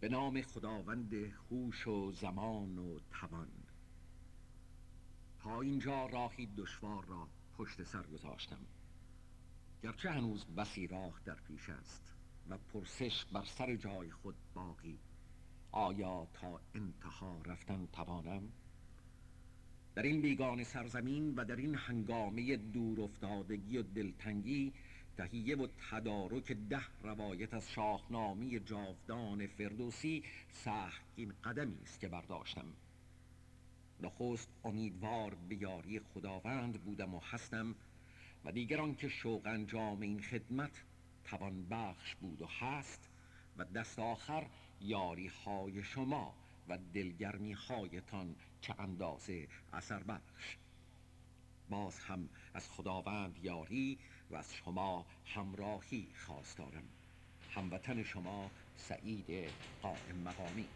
به نام خداوند خوش و زمان و توان تا اینجا راهی دشوار را پشت سر گذاشتم گرچه هنوز بسی راه در پیش است و پرسش بر سر جای خود باقی آیا تا انتها رفتن توانم؟ در این بیگان سرزمین و در این هنگامه دور افتادگی و دلتنگی تهیه و تدارک ده روایت از شاهنامه جاودان فردوسی سهمگین قدمی است که برداشتم. نخست امیدوار به یاری خداوند بودم و هستم و دیگر که شوق انجام این خدمت توان بخش بود و هست و دست آخر یاری های شما و دلگرمی هایتان چه اندازه اثر بخش. باز هم از خداوند یاری و از شما همراهی خواستارم. هموطن شما سعید قائم مقامی.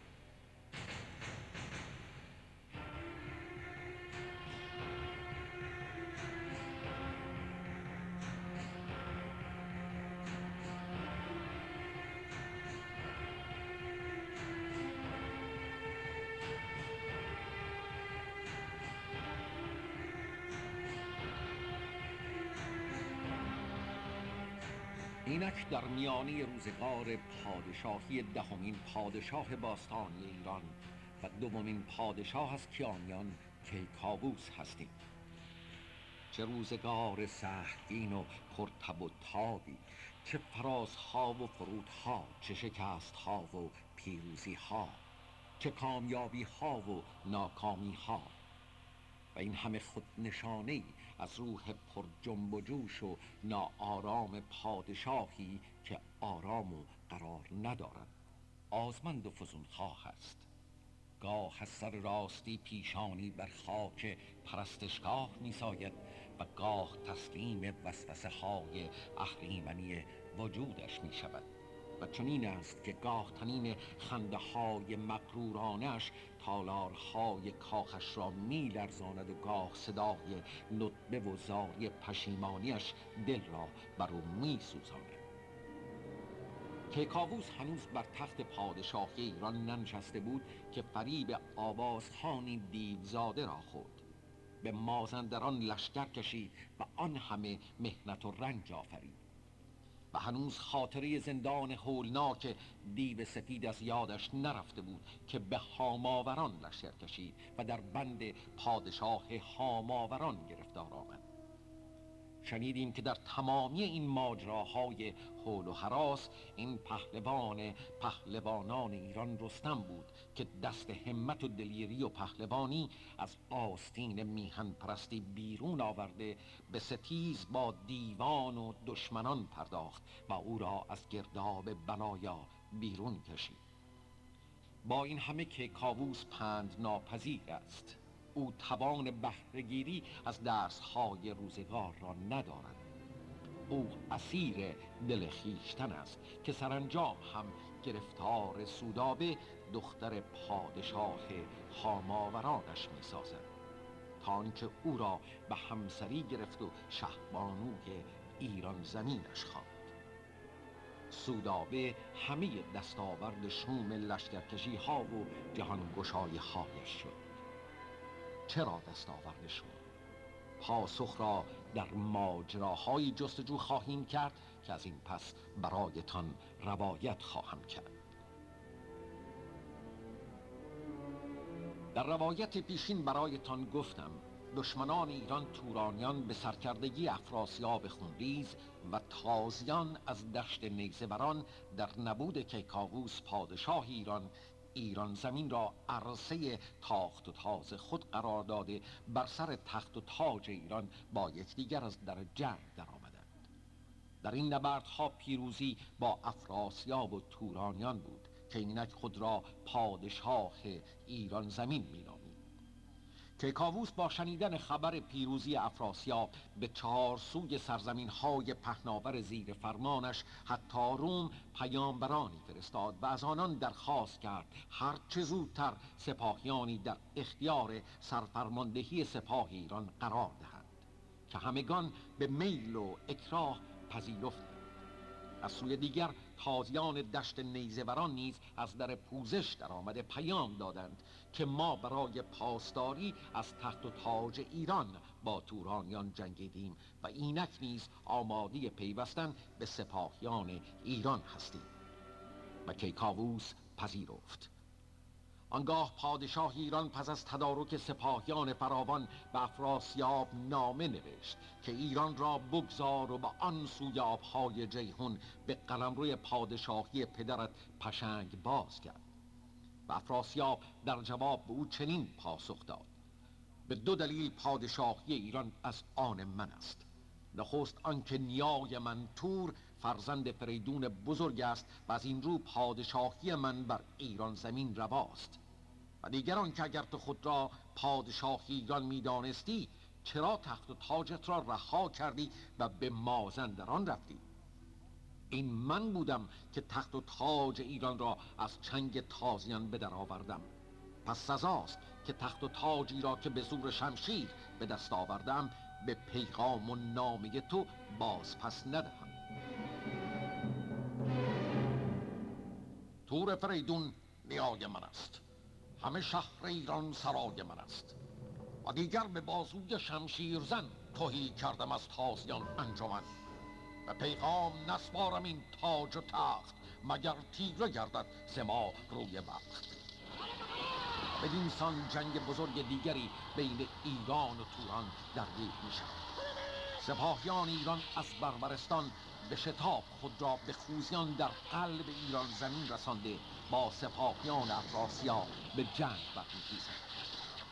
اینک در میانی روزگار پادشاهی دهمین پادشاه باستانی ایران و دومین پادشاه از کیانیان کیکاووس هستیم. چه روزگار سهمگین و پرتب و تابی چه فرازها و فرودها چه شکستها و پیروزی ها چه کامیابی ها و ناکامی ها و این همه خود نشانه از روح پر جنب و جوش و ناآرام پادشاهی که آرام و قرار ندارد. آزمند و فزون خواه است. گاه از سر راستی پیشانی بر خاک پرستشگاه می ساید و گاه تسلیم وسوسه های اهریمنی وجودش می شود و چنین است که گاه تنین خنده های مقرورانش تالارهای کاخش را می لرزاند و گاه صدای ندبه و زاری پشیمانیش دل را بر او می سوزاند که کاووس هنوز بر تخت پادشاهی ایران ننشسته بود که فریب آوازخانی دیوزاده را خورد. به مازندران لشکر کشید و آن همه مهنت و رنج آفرید. و هنوز خاطره زندان هولناک دیو سفید از یادش نرفته بود که به هاماوران لشکر کشید و در بند پادشاه هاماوران گرفتار آمد. شنیدیم که در تمامی این ماجراهای حول و حراس این پهلوان پهلوانان ایران رستم بود که دست همت و دلیری و پهلوانی از آستین میهن پرستی بیرون آورده به ستیز با دیوان و دشمنان پرداخت و او را از گرداب بنایا بیرون کشید. با این همه که کاووس پند ناپذیر است. او توان بهرهگیری از درسهای روزگار را ندارد. او اسیر دل خیشتن است که سرانجام هم گرفتار سودابه دختر پادشاه خاماورانش می سازد تا آنکه او را به همسری گرفت و شهبانوی ایران زمینش خواند. سودابه همه دستاورد شوم لشکرکشی ها و جهانگشایی هایش شد. چرا دستاورد شد پاسخ را در ماجراهای جستجو خواهیم کرد که از این پس برایتان روایت خواهم کرد. در روایت پیشین برایتان گفتم دشمنان ایران تورانیان به سرکردگی افراسیاب خونریز و تازیان از دشت نیزبران در نبود کیکاووس پادشاه ایران ایران زمین را عرصه تاخت و تاز خود قرار داده بر سر تخت و تاج ایران با یکدیگر از در جنگ در آمدند در این نبردها پیروزی با افراسیاب و تورانیان بود که اینک خود را پادشاه ایران زمین می که کاووس با شنیدن خبر پیروزی افراسیاب به چهار سوی سرزمین های پهناور زیر فرمانش حتی روم پیامبرانی فرستاد و از آنان درخواست کرد هر چه زودتر سپاهیانی در اختیار سرفرماندهی سپاه ایران قرار دهند که همگان به میل و اکراه پذیرفتند. از سوی دیگر تازیان دشت نیزوران نیز از در پوزش در آمده پیام دادند که ما برای پاسداری از تخت و تاج ایران با تورانیان جنگیدیم و اینک نیز آماده پیوستن به سپاهیان ایران هستیم. و کیکاووس پذیرفت. آنگاه پادشاه ایران پس از تدارک سپاهیان فراوان به افراسیاب نامه نوشت که ایران را بگذار و به آن سوی آبهای جیهون به قلمروی پادشاهی پدرت پشنگ باز کرد. و افراسیاب در جواب به او چنین پاسخ داد. به دو دلیل پادشاهی ایران از آن من است. نخست آنکه نیای من تور فرزند فریدون بزرگ است و از این رو پادشاهی من بر ایران زمین رواست. و دیگران که اگر تو خود را پادشاهی ایران می‌دانستی چرا تخت و تاجت را رها کردی و به مازندران رفتی؟ این من بودم که تخت و تاج ایران را از چنگ تازیان به آوردم. پس سزاست که تخت و تاجی را که به زور شمشیر به دست آوردم به پیغام و نامه تو باز پس ندهم. تور فریدون نیای من است همه شهر ایران سرای من است و دیگر به بازوی شمشیر زن توهی کردم از تازیان انجمن به پیغام نسپارم این تاج و تخت مگر تیره گردد سما روی بخت بدین سان جنگ بزرگ دیگری بین ایران و توران در می شود سپاهیان ایران از بربرستان به شتاب خود را به خوزیان در قلب ایران زمین رسانده با سپاهیان افراسیاب به جنگ برمیخیزند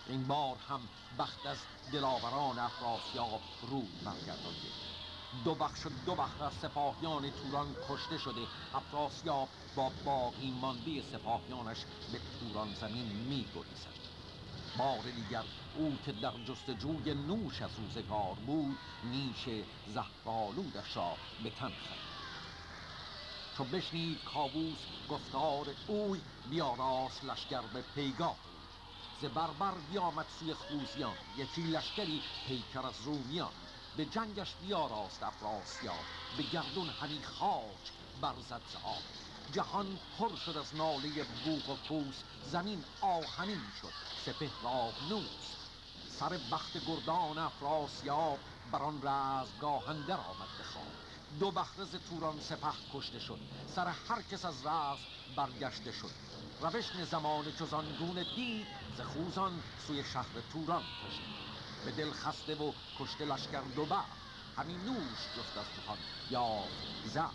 این بار هم بخت از دلاوران افراسیاب رو برگردانده. دو بخش و دو بخش از سپاهیان توران کشته شده. افراسیاب با باقی مانده سپاهیانش به توران زمین می گریزد بار دیگر او که در جستجوی نوش از روزگار بود نیش زهرالودش را به تن خرید چو بشنید کابوس گفتار اوی بیاراست لشکر به پیگاه ز بربر بیامد سوی خوزیان یکی لشکری پیکر از رومیان. به جنگش بیاراست افراسیاب به گردون همی خاک برزد ز آب جهان پر شد از ناله بوق و کوس زمین آهنین شد سپه نوس. سر بخت گردان افراسیاب بر آن رزمگاه اندر آمد بخواب دو بهرز توران سپه کشته شد سر هر کس از رزم برگشته شد. روشن زمان چوزان گونه دید ز خوزان سوی شهر توران کشید به دل خسته و کشته لشکر دو بر همین نوش جست از یا زهر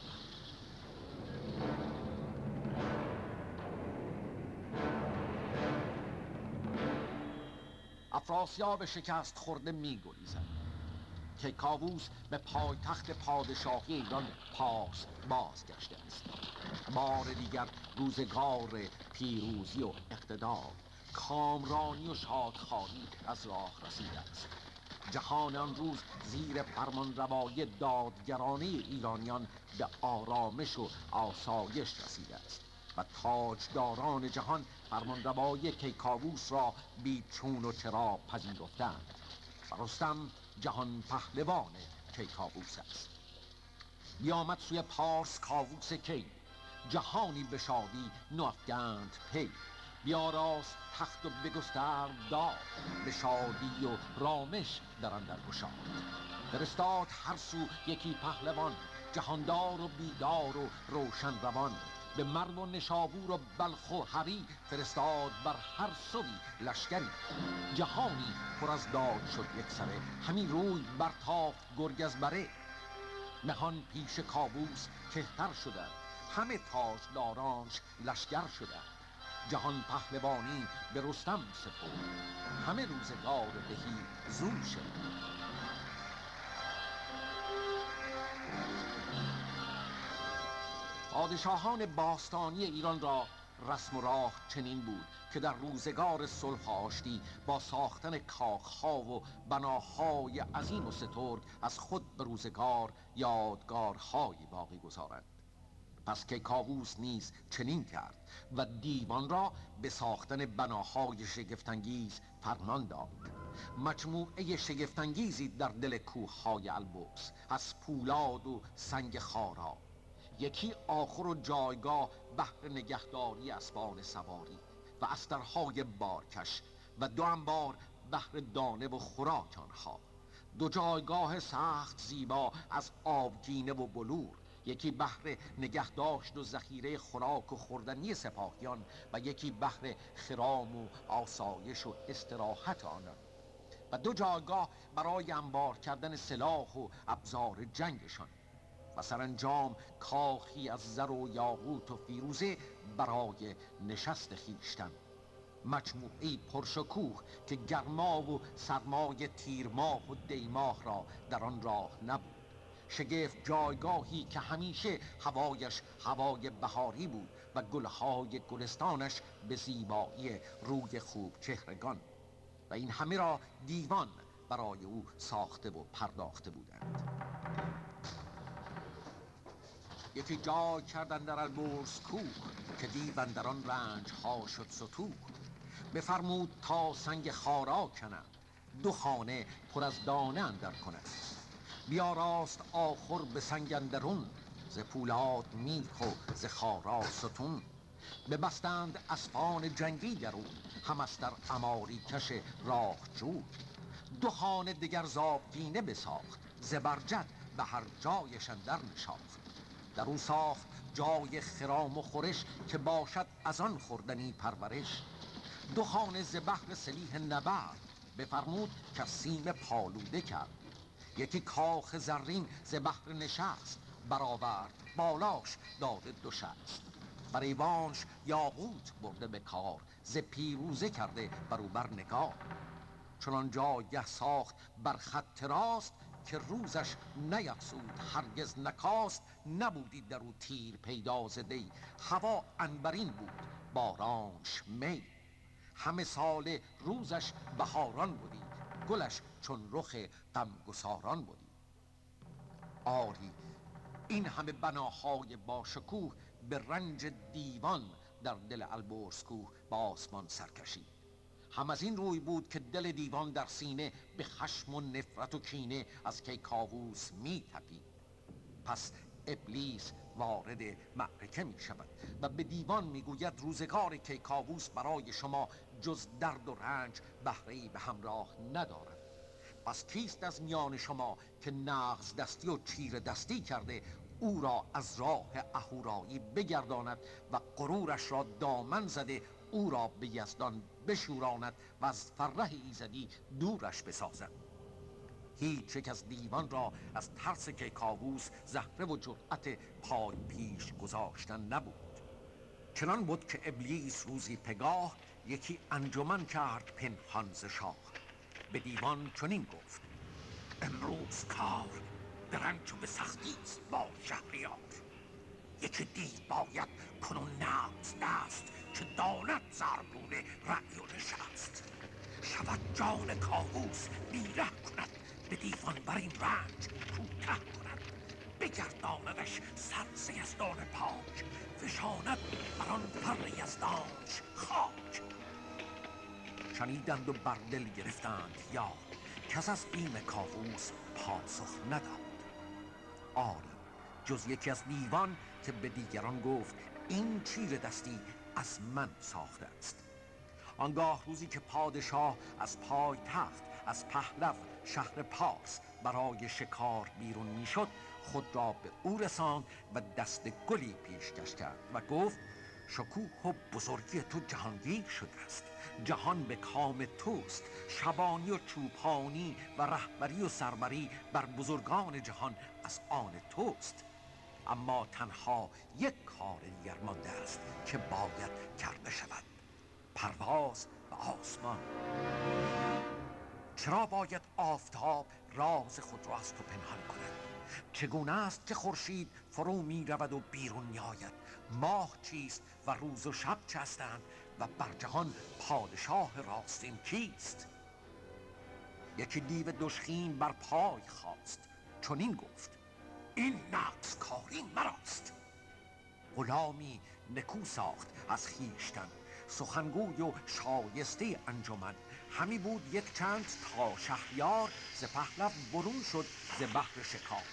افراسیاب شکست خورده می گریزد که کاووس به پایتخت پادشاهی ایران پاس بازگشته است. بار دیگر روزگار پیروزی و اقتدار کامرانی و شادخانی از راه رسیده است. جهان آن روز زیر فرمان روای دادگرانه ایرانیان به آرامش و آسایش رسیده است. و تاجداران جهان فرمان روای کیکاووس را بی چون و چرا پذیرفتند. و رستم جهان پهلوان کیکاووس است. بیامد سوی پارس کاووس کی. جهانی به شادی نافگند پی. بیاراست تخت و بگستر داد به شادی و رامش در اندر گشاد. فرستاد هر سو یکی پهلوان. جهاندار و بیدار و روشن روان. به مرو و نشابور و بلخ و هری فرستاد بر هر سوی لشکری. جهانی پر از داد شد یک سره همین روی برتافت گرگ از بره. نهان پیش کابوس کهتر شده همه تاجدارانش لشکر شده. جهان پهلوانی به رستم سپرد همه روزگار بهی زون شد پادشاهان باستانی ایران را رسم و راه چنین بود که در روزگار صلح آشتی با ساختن کاخها و بناهای عظیم و سترگ از خود به روزگار یادگارهایی باقی گذارند. پس که کاووس نیز چنین کرد و دیوان را به ساختن بناهای شگفتانگیز فرمان داد. مجموعه شگفتانگیزی در دل کوههای البرز از پولاد و سنگ خارا یکی آخر و جایگاه بهر نگهداری اسبان سواری و استرهای بارکش و دو انبار بهر دانه و خوراک آنها. دو جایگاه سخت زیبا از آبگینه و بلور یکی بهر نگهداشت و ذخیره خوراک و خوردنی سپاهیان و یکی بهر خرام و آسایش و استراحت آنان. و دو جایگاه برای انبار کردن سلاح و ابزار جنگشان. و سرانجام کاخی از زر و یاقوت و فیروزه برای نشست خیشتن مجموعی پرشکوه که گرما و سرمای تیرماه و دیماه را در آن راه نبود. شگفت جایگاهی که همیشه هوایش هوای بهاری بود و گلهای گلستانش به زیبایی روی خوب چهرگان. و این همه را دیوان برای او ساخته و پرداخته بودند. یکی جای کردن در البرز کوه که دیو رنج ها شد ستوه. بفرمود تا سنگ خارا کنند دو خانه پر از دانه اندر کند. راست آخر به سنگ اندرون ز پولاد میخ و ز خارا ستون. ببستند اسبان جنگی درون هم از در اماری کش راه جو. دو خانه دگر زابگینه بساخت زبرجد به هر جایش اندر نشاخت. در او ساخت جای خرام و خورش که باشد از آن خوردنی پرورش. دو خانه ز بحر سلیح نبرد بفرمود که سیم پالوده کرد. یکی کاخ زرین ز بحر نشست برآورد بالاش داده دو شست. بر ایوانش یاقوت برده به کار ز پیروزه کرده برو بر نگار. چنان جایه ساخت بر خط راست که روزش نیفسود هرگز نکاست نبودی در او تیر پیدا دی هوا انبرین بود بارانش می. همه سال روزش بهاران بودی گلش چون رخ غمگساران بودی. آری این همه بناهای باشکوه به رنج دیوان در دل البرز کوه با آسمان سرکشید هم از این روی بود که دل دیوان در سینه به خشم و نفرت و کینه از کیکاووس می تپید پس ابلیس وارد معرکه می شود و به دیوان می گوید روزگار کیکاووس برای شما جز درد و رنج بهره به همراه ندارد. پس کیست از میان شما که نغز دستی و چیر دستی کرده او را از راه اهورایی بگرداند و غرورش را دامن زده او را به یزدان بشوراند و از فره ایزدی دورش بسازد. هیچ یک از دیوان را از ترس که کاووس زهره و جرأت پای پیش گذاشتن نبود. چنان بود که ابلیس روزی پگاه یکی انجمن کرد پنهان ز شاه. به دیوان چنین گفت امروز کار به رنج و به سختی با شهریار. یکی دید باید کنون نبز دست که داند زرگونه رأی و نشست. شود جان کاووس بیره کند به دیوان بر این رنج کوته کند. بگرداندش سر یزدان پاک فشاند بر آن فر یزدانش خاک. شنیدند و بر دل گرفتند یا کس از بیم کاووس پاسخ نداد. آری جز یکی از دیوان که به دیگران گفت این چیر دستی از من ساخته است. آنگاه روزی که پادشاه از پای تخت از پهلو شهر پارس برای شکار بیرون می‌شد خود را به او رساند و دست گلی پیشکش کرد و گفت شکوه و بزرگی تو جهانگیر شده است. جهان به کام توست. شبانی و چوپانی و رهبری و سربری بر بزرگان جهان از آن توست. اما تنها یک کار دیگر مانده است که باید کرده شود پرواز به آسمان. چرا باید آفتاب راز خود را از تو پنهان کند؟ چگونه است که خورشید فرو می رود و بیرون می آید ماه چیست و روز و شب چه هستند و بر جهان پادشاه راستین کیست؟ یکی دیو دشخین بر پای خواست چنین گفت. این نقص کاری مراست. غلامی نکو ساخت از خیشتن سخنگوی و شایسته انجمن. همی بود یک چند تا شهریار ز پهلو برون شد ز بحر شکار.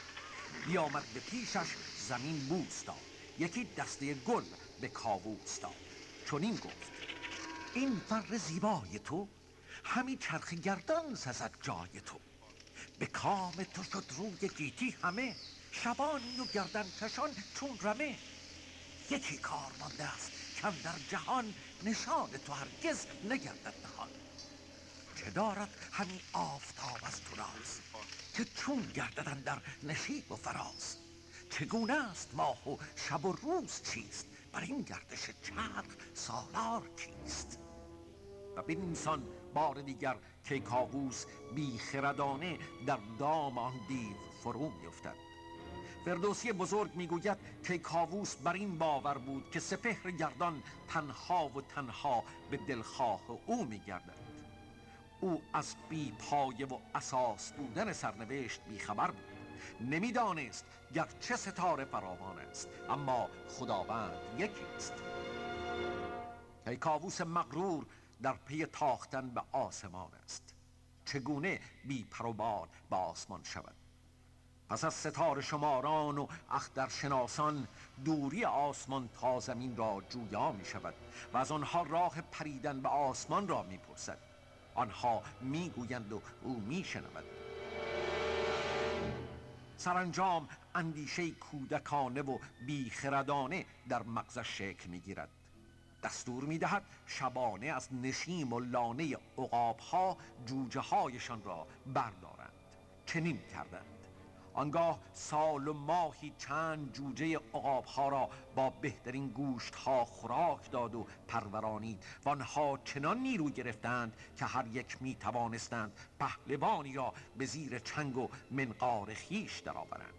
بیامد به پیشش زمین بوس داد. یکی دسته گل به کاووس داد. چنین گفت این فر زیبای تو همی چرخ گردان سزد جای تو. به کام تو شد روی گیتی همه. شبانی و گردن کشان چون رمه. یکی کار مانده است کم در جهان نشان تو هرگز نگردد نهان. چه دارد همین آفتاب از تو راز که چون گرددن در نشیب و فراز. چگونه است ماه و شب و روز چیست؟ بر این گردش چرخ سالار کیست؟ و بینسان بار دیگر که کاووس بی خردانه در دام آن دیو فرو میافتد. فردوسی بزرگ می‌گوید که کاووس بر این باور بود که سپهر گردان تنها و تنها به دلخواه او میگردد. او از بی پایه و اساس بودن سرنوشت بیخبر بود. نمی‌دانست گرچه ستاره فراوان است اما خداوند یکی است. کاووس مغرور در پی تاختن به آسمان است. چگونه بی پروبال به آسمان شود؟ پس از ستاره شماران و اخترشناسان دوری آسمان تا زمین را جویا می شود و از آنها راه پریدن به آسمان را می پرسد آنها می گویند و او می شنود سرانجام اندیشه کودکانه و بیخردانه در مغزش شکل می گیرد دستور می دهد شبانه از نشیم و لانه اقاب ها جوجه هایشان را بردارند. چنین کردند. آنگاه سال و ماهی چند جوجه عقاب را با بهترین گوشت ها خوراک داد و پرورانید و آنها چنان نیرو گرفتند که هر یک می توانستند پهلوانی را به زیر چنگ و منقار خیش درآورند.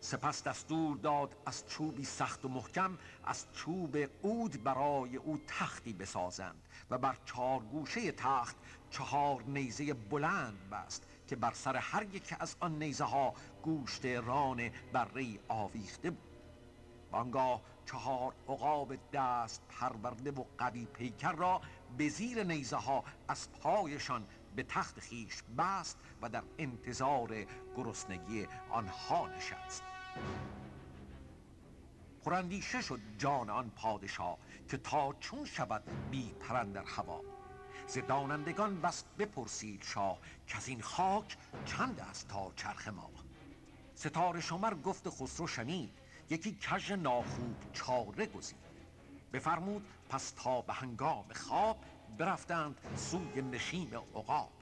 سپس دستور داد از چوبی سخت و محکم از چوب عود برای او تختی بسازند و بر چهار گوشه تخت چهار نیزه بلند بست که بر سر هر یک از آن نیزه ها گوشت ران بره آویخته بود. آنگاه چهار عقاب دست پرورده و قوی پیکر را به زیر نیزه ها از پایشان به تخت خیش بست و در انتظار گرسنگی آنها نشست. پراندیشه شد جان آن پادشاه که تا چون شود بی پرند در هوا. ز دانندگان بس بپرسید شاه که این خاک چند است تا چرخ ما؟ ستاره شمر گفت خسرو شنید یکی کژ ناخوب چاره گزید. بفرمود پس تا به هنگام خواب برفتند سوی نشیم عقاب.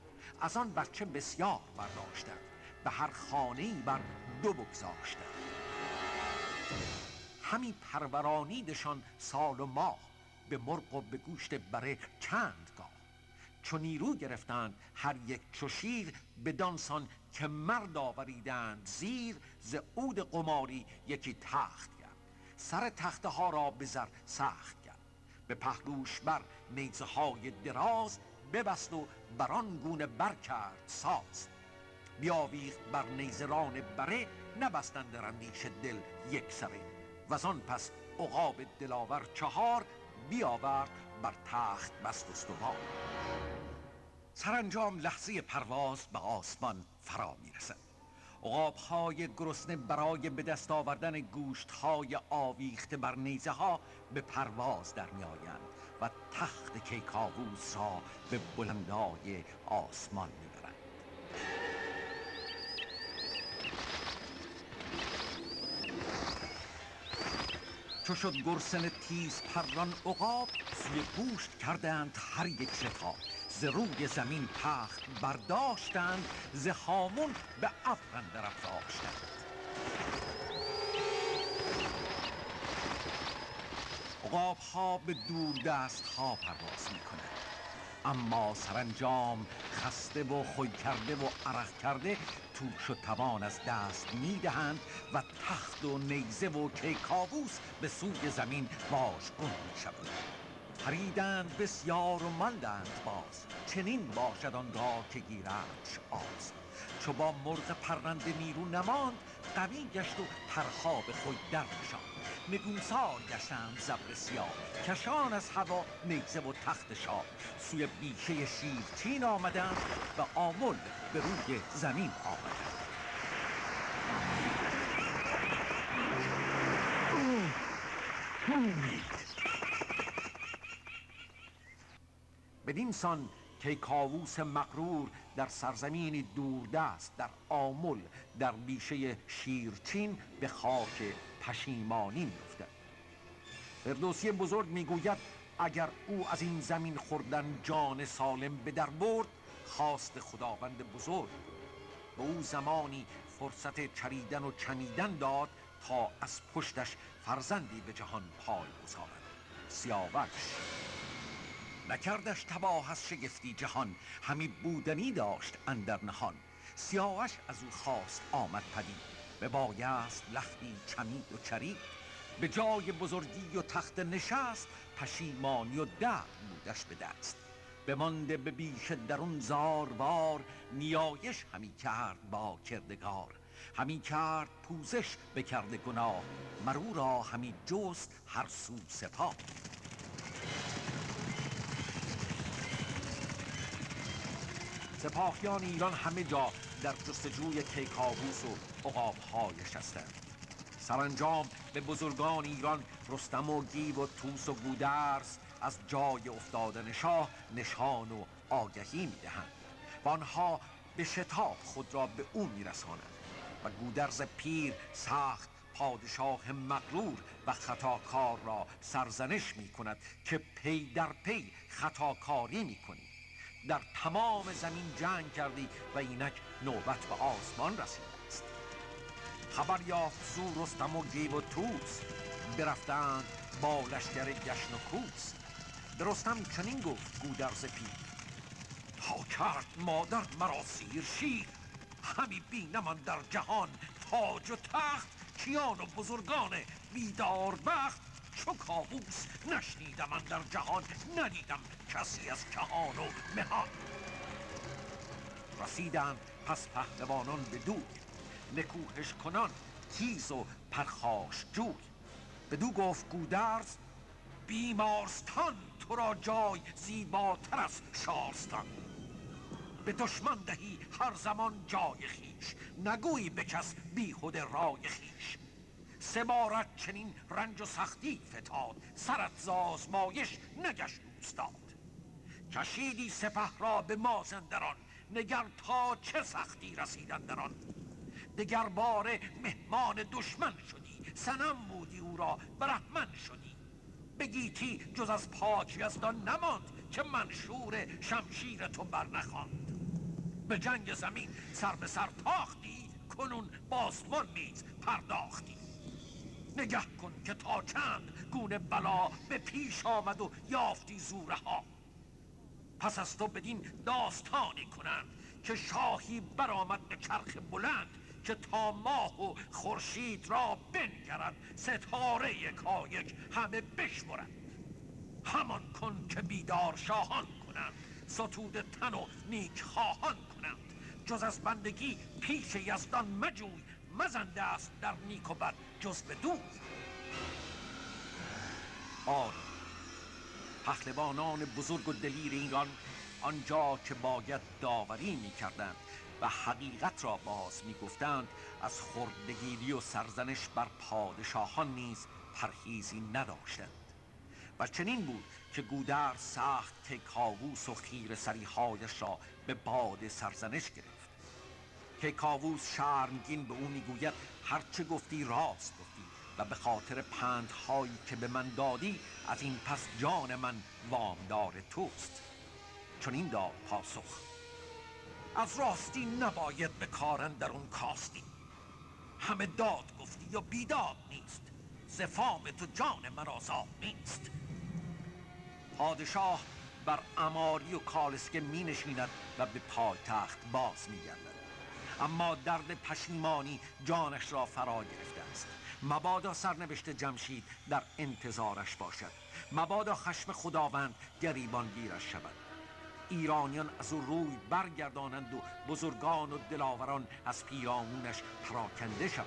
از آن بچه بسیار برداشتند به هر خانه بر دو بگذاشتند. همی پرورانیدشان سال و ماه به مرغ و به گوشت بره چند گاه. چو نیرو گرفتند هر یک چو شیر به دانسان که مرد آوریدند زیر ز عود قماری یکی تخت کرد سر تخته ها را به زر سخت کرد به پهلوش بر نیزه های دراز ببست و بران گونه بر کرد ساز. بیاویخت بر نیزران بره نبستند در اندیش دل یک سره. و آن پس عقاب دلاور چهار بیاورد بر تخت بست استوار. سرانجام لحظه پرواز به آسمان فرا می‌رسد. عقاب های گرسنه برای به دست آوردن گوشت های آویخته بر نیزه ها به پرواز در می آیند و تخت کیکاووس را به بلندای آسمان می‌برند. چو شد گرسن تیز پران عقاب سوی گوشت کردند هر یک شتاب ز روی زمین تخت برداشتند ز هامون به اندر افراشتند عقاب ها به دور دست ها پرواز می کنند اما سرانجام خسته و خوی کرده و عرق کرده توش و توان از دست می‌دهند و تخت و نیزه و کیکاووس به سوی زمین واژگون می شوند پریدند بسیار و ماندند باز. چنین باشد آنگاه که گیرندش آز. چو با مرغ پرنده نیرو نماند قوی گشت و پرها به خود در نشاند نگونسار گشتند زبر سیاه کشان از هوا نیزه و تخت شاه. سوی بیشه شیرچین آمدند و آمل به روی زمین آمدند. بدین سان که کاووس مقرور در سرزمینی دوردست در آمل در بیشه شیرچین به خاک پشیمانی میافتد. فردوسی بزرگ می‌گوید اگر او از این زمین خوردن جان سالم به در برد خواست خداوند بزرگ به او زمانی فرصت چریدن و چمیدن داد تا از پشتش فرزندی به جهان پای گذارد سیاوش نکردش تباه از شگفتی جهان. همی بودنی داشت اندر نهان. سیاوش از او خواست آمد پدید. به بایست لختی چمید و چرید. به جای بزرگی و تخت نشست پشیمانی و درد بودش به دست. بمانده به بیش درون زاروار نیایش همی کرد با کردگار. همی کرد پوزش به کرد گناه. مرو را همی جست هر سو سپاه. سپاهیان ایران همه جا در جستجوی کیکاووس و عقابهایش هستند سرانجام به بزرگان ایران رستم و گیو و توس و گودرس از جای افتادن شاه نشان و آگهی می‌دهند و آنها به شتاب خود را به او میرسانند و گودرز پیر سخت پادشاه مغرور و خطاکار را سرزنش می کند که پی در پی خطاکاری می کنی در تمام زمین جنگ کردی و اینک نوبت به آسمان رسیده است. خبر یافت زو رستم و گیو و توس. برفتند با لشکر گشن و کوس. به رستم چنین گفت گودرز پیر. تا کرد مادر مرا سیر شیر. همی بینم در جهان تاج و تخت. کیان و بزرگان بیدار بخت. چو کابوس نشنیدم در جهان ندیدم کسی از کهان و مهان. رسیدن پس پهلوانان به دوی نکوهش کنان تیز و پرخاش جوی. بدو گفت گودرز بیمارستان تو را جای زیباتر از شارستان. به دشمن دهی هر زمان جای خیش نگویی به کس بیهوده رای خیش. سه بارت چنین رنج و سختی فتاد. سرت زازمایش نگشت اوستاد کشیدی سپه را به مازندران نگر تا چه سختی رسیدن در آن؟ دگر باره مهمان دشمن شدی سنم بودی او را برهمن شدی. بگیتی جز از پاک یزدان نماند که منشور شمشیر تو بر نخواند. به جنگ زمین سر به سر تاختی کنون باسمان نیز پرداختی. نگه کن که تا چند گونه بلا به پیش آمد و یافتی زوره ها پس از تو بدین داستانی کنند که شاهی برآمد به چرخ بلند که تا ماه و خورشید را بنگرد ستاره یکایک همه بشمرد. همان کن که بیدار شاهان کنند ستود تن و نیک خواهان کنند. جز از بندگی پیش یزدان مجوی. مزنده است در نیک و بد جز به آری پهلوانان بزرگ و دلیر ایران آنجا که باید داوری می کردند و حقیقت را باز می گفتند از خردگیری و سرزنش بر پادشاهان نیز پرهیزی نداشتند و چنین بود که گودر سخت که کاووس و خیر سریحایش را به باد سرزنش گرفت. که کاووس شرمگین به او می‌گوید هرچه گفتی راست گفتی و به خاطر پندهایی که به من دادی از این پس جان من وامدار توست. چون این داد پاسخ. از راستی نباید به کارن در اون کاستی. همه داد گفتی یا بیداد نیست. زفام تو جان من آزاد نیست. پادشاه بر اماری و کالسکه می نشیند و به پایتخت باز می گردد اما درد پشیمانی جانش را فرا گرفته است. مبادا سرنوشت جمشید در انتظارش باشد. مبادا خشم خداوند گریبان گیرش شود. ایرانیان از او روی برگردانند و بزرگان و دلاوران از پیرامونش پراکنده شوند.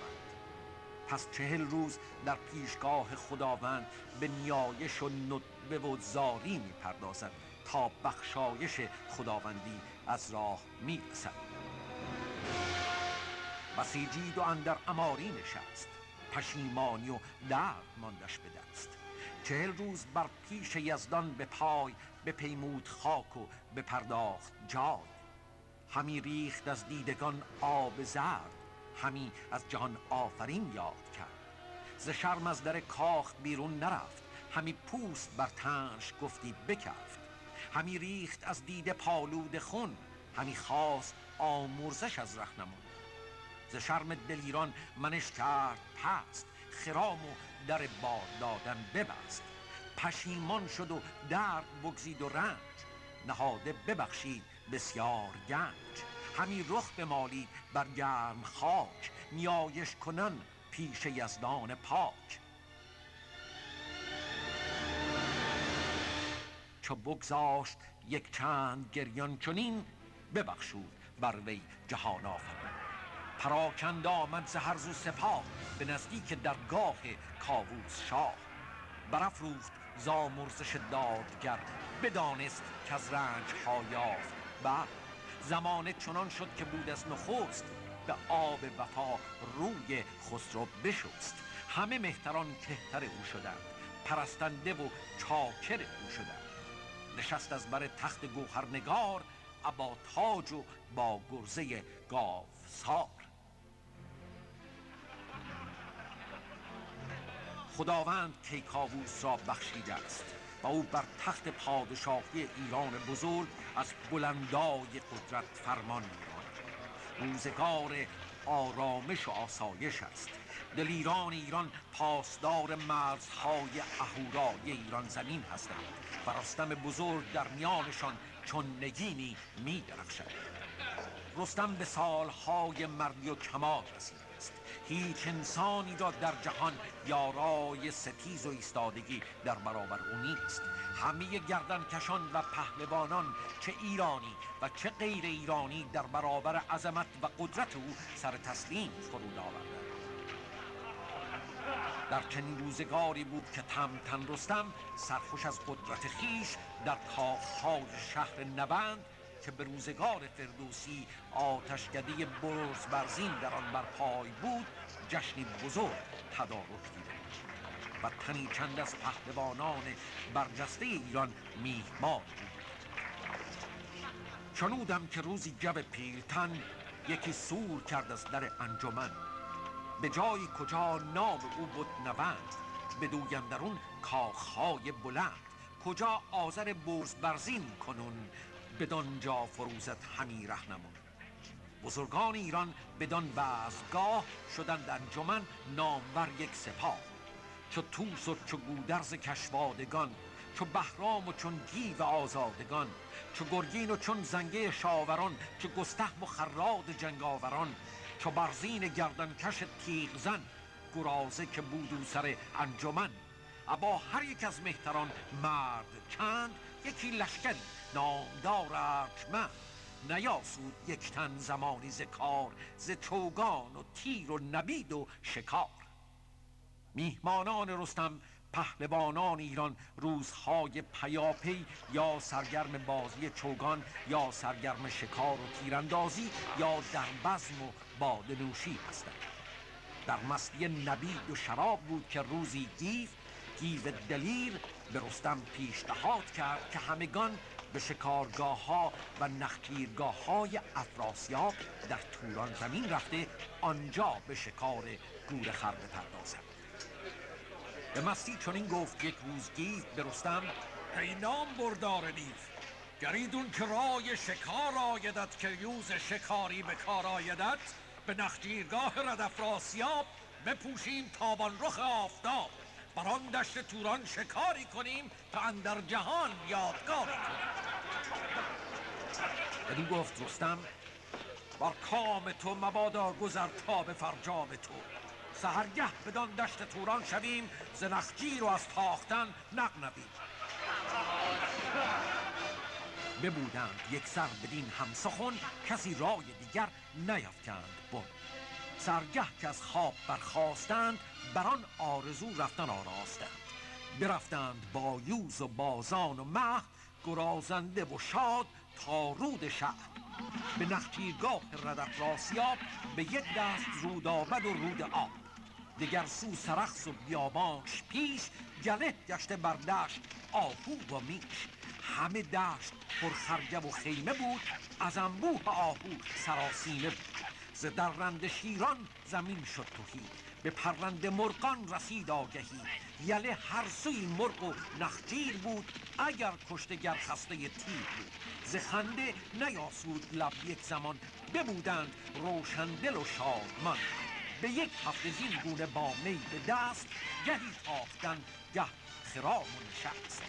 پس چهل روز در پیشگاه خداوند به نیایش و ندبه و زاری می پردازد تا بخشایش خداوندی از راه می رسد بسیجید و اندر اماری نشست. پشیمانی و درد ماندش به دست. چهل روز بر پیش یزدان به پای به پیمود خاک و به پرداخت جای. همی ریخت از دیدگان آب زرد همی از جهان آفرین یاد کرد. ز شرم از در کاخ بیرون نرفت همی پوست بر تنش گفتی بکفت. همی ریخت از دید پالود خون همی خواست آمرزش از رهنمون ز شرم دلیران منش کرد پست خرام و در بار دادن ببست. پشیمان شد و درد بگزید و رنج نهاده ببخشید بسیار گنج. همی رخ بمالید بر گرم خاک نیایش کنن پیش یزدان پاک. چو بگذاشت یک چند گریان چنین ببخشود بر وی جهان آفرین. پراکند آمد ز هرز و سپاه به نزدیک درگاه کاووس شاه. برافروخت زامرزش دادگر بدانست که از رنج ها یافت بعد زمانه چنان شد که بود از نخست به آب وفا روی خسرو بشست. همه مهتران کهتر او شدند پرستنده و چاکر او شدند. نشست از بر تخت گوهرنگار ابا تاج و با گرزه گاو سار خداوند کیکاووس را بخشیده است و او بر تخت پادشاهی ایران بزرگ از بلندای قدرت فرمان میراند روزگار آرامش و آسایش است. دلیران ایران پاسدار مرزهای اهورای ایران زمین هستند و رستم بزرگ در میانشان چون نگینی می درخشد رستم به سالهای مردی و کمال رسید هیچ انسانی را در جهان یارای ستیز و ایستادگی در برابر او نیست. همه گردن کشان و پهلوانان چه ایرانی و چه غیر ایرانی در برابر عظمت و قدرت او سر تسلیم فرود آوردند در چنین روزگاری بود که تمتن رستم سرخوش از قدرت خیش در کاخهای شهر نبند که به روزگار فردوسی آتشکده برز برزین در آن بر پای بود جشنی بزرگ تدارک دیده. و تنی چند از پهلوانان برجسته ایران میهمان بود. شنودم که روزی جب پیلتن یکی سور کرد از در انجمن. به جایی کجا نام او بود نوند به دویندرون کاخهای بلند. کجا آذر برز برزین کنون بدانجا فروزت همی رهنمون بزرگان ایران بدان وزگاه شدند انجمن نامور یک سپاه. چو توس و چو گودرز کشوادگان چو بهرام و چون گیو آزادگان چو گرگین و چون زنگه شاوران چو گستهم و خراد جنگاوران چو برزین گردنکش تیغ زن گرازه که بود سر انجمن. ابا هر یک از مهتران مرد چند یکی لشکری نامدار ارجمند نیاسود یک تن زمانی ز کار ز چوگان و تیر و نبید و شکار. میهمانان رستم پهلوانان ایران روزهای پیاپی یا سرگرم بازی چوگان یا سرگرم شکار و تیراندازی یا در بزم و باده نوشی هستند. در مستی نبید و شراب بود که روزی گیو گیو دلیر به رستم پیشنهاد کرد که همگان به شکارگاه ها و نخکیرگاه های افراسیاب در توران زمین رفته آنجا به شکار گور خر بپردازد به مستی چنین گفت یک روز گیو به رستم ای نام بردار نیو گریدون که رای شکار آیدد که یوز شکاری به کار آیدد به نخجیرگاه رد افراسیاب بپوشیم تابان رخ آفتاب. بر آن دشت توران شکاری کنیم تا اندر جهان یادگاری کنیم. بدو گفت رستم بر کام تو مبادا گذر تا به فرجام تو. سهرگه بدان دشت توران شویم ز نخجیر و از تاختن نقنویم ببودند یک سر بدین همسخن کسی رای دیگر نیفکند بن. سرگه که از خواب برخواستند بر آن آرزو رفتن آراستند. برفتند با یوز و بازان و مه گرازنده و شاد تا رود شهر. به نخچیرگاه ردف راسیاب به یک دست رود آبد و رود آب. دگر سو سرخس و بیابانش پیش گله گشته بردشت آهو و میش. همه دشت پر خرگه و خیمه بود از انبوه آهو سراسیمه بود. ز درنده شیران زمین شد توهی به پرنده مرغان رسید آگهی. یله هر سوی مرغ و نخجیر بود اگر گر خسته تیر بود. ز خنده نیاسود لب یک زمان ببودند روشندل و شادمان. به یک هفته زین گونه با می به دست گهی تاختن گه خرام و نشست.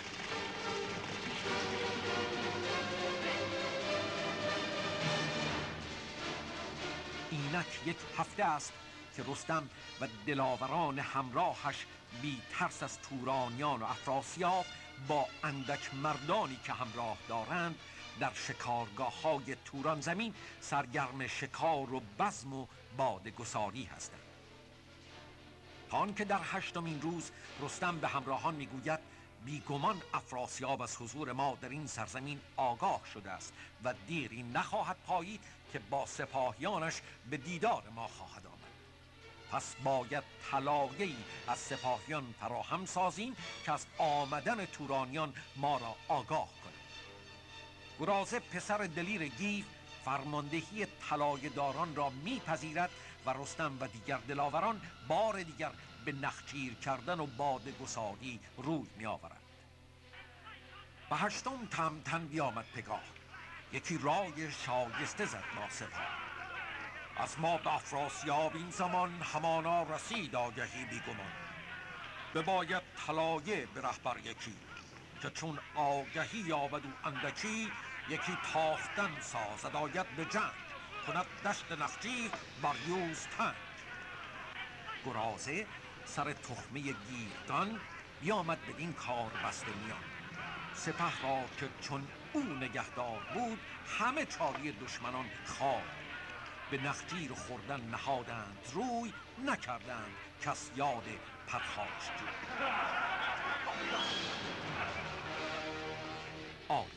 اینک یک هفته است که رستم و دلاوران همراهش بی ترس از تورانیان و افراسیاب با اندک مردانی که همراه دارند در شکارگاه های توران زمین سرگرم شکار و بزم و بادگساری هستند. تا که در هشتمین روز رستم به همراهان می‌گوید بیگمان افراسیاب از حضور ما در این سرزمین آگاه شده است و دیری نخواهد پایید که با سپاهیانش به دیدار ما خواهد آمد. پس باید طلایه‌ای از سپاهیان فراهم سازیم که از آمدن تورانیان ما را آگاه کنیم گرازه پسر دلیر گیف فرماندهی داران را میپذیرد و رستم و دیگر دلاوران بار دیگر به نخچیر کردن و باد گساری روی می آورد به هشتم تمتن بیامد پگاه. یکی رای شایسته زد با سپاه. از ما به افراسیاب این زمان همانا رسید آگهی بیگمان. بباید طلایه به رهبر یکی که چون آگهی یابد و اندکی یکی تاختن سازد آید به جنگ. کند دشت نخجیر بر یوز تنگ. گرازه سر تخمه گیردان بیامد بدین کار بسته میان. سپه را که چون او نگهدار بود همه چاری دشمنان خواب به نخجیر خوردن نهادند روی نکردند کس یاد پرخاش جو آری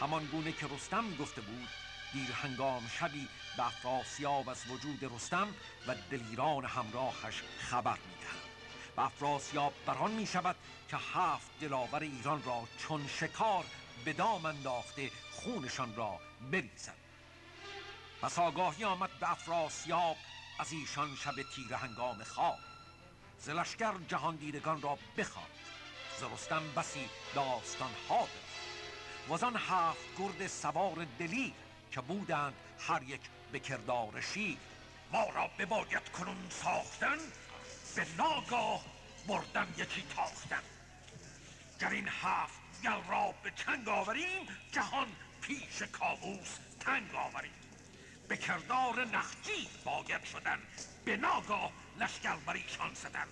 همان گونه که رستم گفته بود دیر هنگام شبی به افراسیاب از وجود رستم و دلیران همراهش خبر می‌دهند و افراسیاب بران می شود که هفت دلاور ایران را چون شکار به دام انداخته خونشان را بریزد. پس آگاهی آمد به افراسیاب از ایشان شب تیر هنگام خواب. ز لشکر جهان دیدگان را بخواد ز بسی داستان ها و آن هفت گرد سوار دلیر که بودند هر یک به کردار شیر. ما را بباید کنون ساختن به ناگاه بردن یکی تاختن. گر این هفت گل را به چنگ آوریم جهان پیش کابوس تنگ آوریم. به کردار نخجی باید شدن به ناگاه لشکر بر ایشان زدن.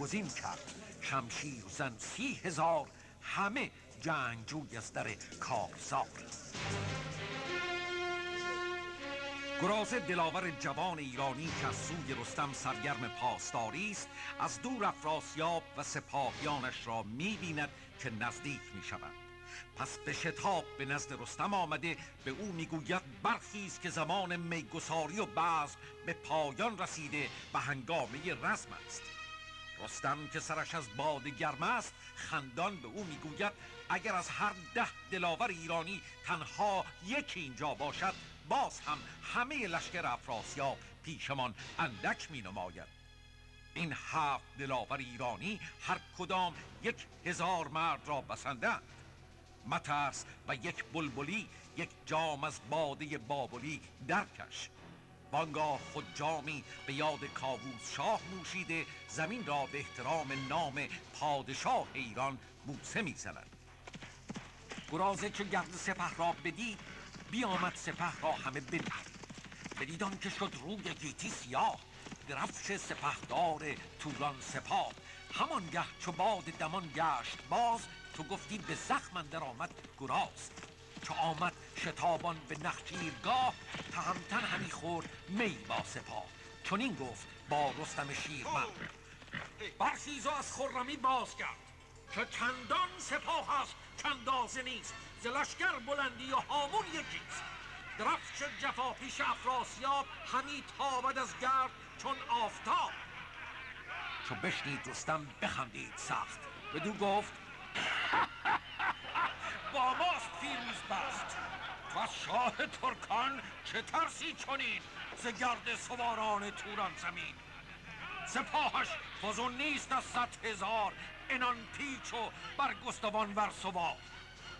گزین کرد شمشیر زن سی هزار همه جنگجوی از در کارزار گرازه دلاور جوان ایرانی که از سوی رستم سرگرم پاسداری است از دور افراسیاب و سپاهیانش را می‌بیند که نزدیک می‌شوند پس به شتاب به نزد رستم آمده به او می‌گوید برخیز که زمان میگساری و بعض به پایان رسیده و هنگامه رزم است. رستم که سرش از باد گرم است خندان به او می‌گوید اگر از هر ده دلاور ایرانی تنها یکی اینجا باشد باز هم همه لشکر افراسیاب پیشمان اندک می نماید این هفت دلاور ایرانی هر کدام یک هزار مرد را بسندند مترس و یک بلبلی یک جام از باده بابلی درکش. وانگاه خود جامی به یاد کاووس شاه نوشیده زمین را به احترام نام پادشاه ایران بوسه می‌زند. گرازه چه گرد سپه را بدید بیامد سپه را همه بدید بدیدان که شد روی گیتی سیاه درفش سپهدار توران سپاه. همانگه چو باد دمان گشت باز تو گفتی به زخم اندر آمد گراز. چو آمد شتابان به نخجیرگاه تهمتن همی خورد می با سپاه. چنین گفت با رستم شیرمرد برخیز و از خرمی باز کرد که چندان سپاه است چندازه نیست. ز لشکر بلندی و هامون یکیست درفش جفا پیش افراسیاب همی تابد از گرد چون آفتاب. چو بشنید رستم بخندید سخت. بدو گفت با ماست پیروز بست. از شاه ترکان چه ترسی چنین؟ ز گرد سواران توران زمین. سپاهش فزون نیست از صد هزار. انان پیچ و برگستوان ور سوار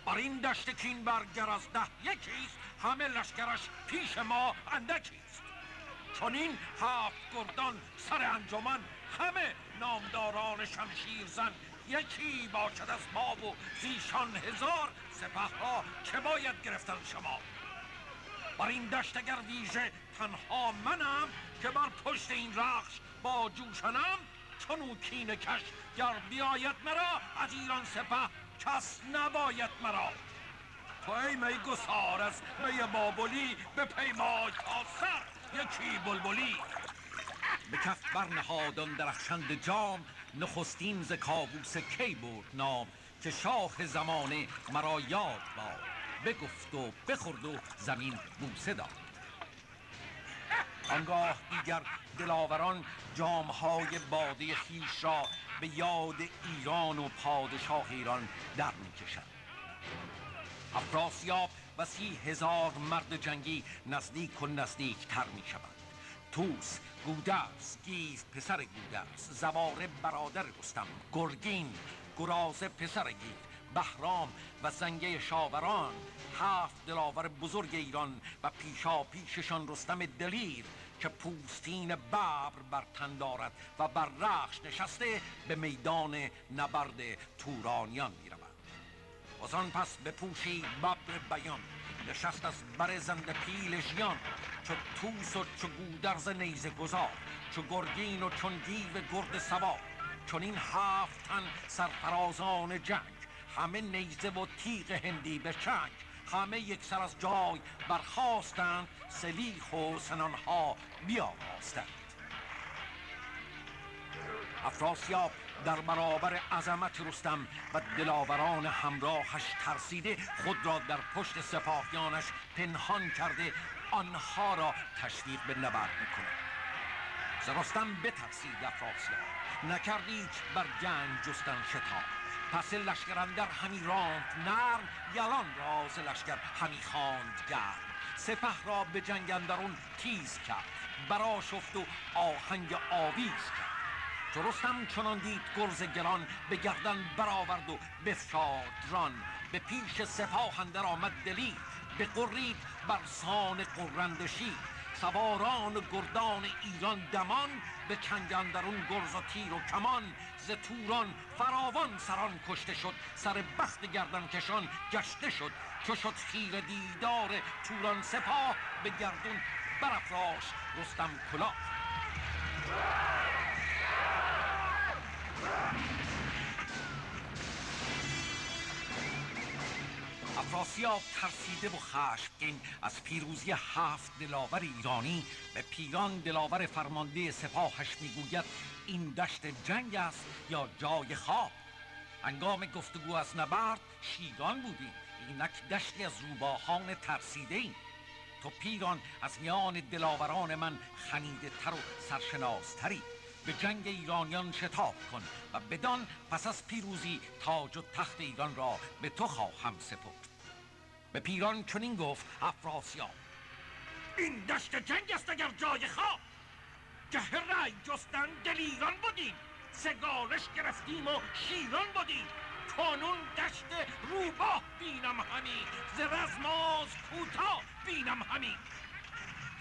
بر این دشت کین برگر از ده یکیست همه لشکرش پیش ما اندکیست چون این هفت گردان سر انجمن همه نامداران شمشیر زن یکی باشد از ما و زیشان هزار سپه ها که باید گرفتن شما بر این دشت اگر ویژه تنها منم که بر پشت این رخش با جوشنم چون او کین کش گر بیاید مرا از ایران سپه کس نباید مرا. تو ای می گسار از می بابلی به پیمای تا سر یکی بلبلی. به کف برنهادان درخشند جام نخستین ز کاووس کی برد نام که شاه زمانه مرا یاد باد. بگفت و بخورد و زمین بوسه داد. آنگاه دیگر دلاوران جام‌های باده خویش را به یاد ایران و پادشاه ایران در می‌کشند. افراسیاب و سی هزار مرد جنگی نزدیک و نزدیک تر می شود توس گودرز گیو پسر گودرز زواره برادر رستم گرگین گرازه پسر گیو بهرام و زنگه شاوران هفت دلاور بزرگ ایران و پیشا پیششان رستم دلیر که پوستین ببر بر تن دارد و بر رخش نشسته به میدان نبرد تورانیان می رود و آن پس بپوشید ببر بیان نشست از بر زنده پیل ژیان چو توس و چو گودرز نیزه گذار چو گرگین و چون دیو گرد سوار چون این هفت سرفرازان جنگ همه نیزه و تیغ هندی به چنگ همه یک سر از جای برخواستند سلیخ و سنانها بیاراستند. افراسیاب در برابر عظمت رستم و دلاوران همراهش ترسیده خود را در پشت سپاهیانش پنهان کرده آنها را تشویق به نبرد می‌کنه ز رستم بترسید افراسیاب نکردیچ بر جنگ جستن شتاب. پس لشکر اندر همی راند نرم یلان راز لشکر همی خواند گرم. سپه را به جنگ اندرون تیز کرد برا شفت و آهنگ آویز کرد. چو رستم چنان دید گرز گران به گردن برآورد و بفشارد ران. به پیش سپاه اندر آمد دلیر به قرید بر سان قرندشی سواران گردان ایران دمان به چنگ اندرون گرز و تیر و کمان. ز توران فراوان سران کشته شد سر بخت گردن کشان گشته شد. چو شد خیر دیدار توران سپاه به گردون برافراش رستم کلاه. افراسیاب ترسیده و خشمگین از پیروزی هفت دلاور ایرانی به پیران دلاور فرمانده سپاهش می‌گوید این دشت جنگ است یا جای خواب؟ انگام گفتگو از نبرد شیران بودیم اینک دشتی از روباهان ترسیده ایم تو پیران از میان دلاوران من خنیده تر و سرشناستری. به جنگ ایرانیان شتاب کن و بدان پس از پیروزی تاج و تخت ایران را به تو خواهم سپرد. به پیران چنین گفت افراسیاب این دشت جنگ است اگر جای خواب. گه رای جستن دلیران بودیم سگالش گرفتیم و شیران بودیم کنون دشت روباه بینم همی ز رزماز کوتاه بینم همی.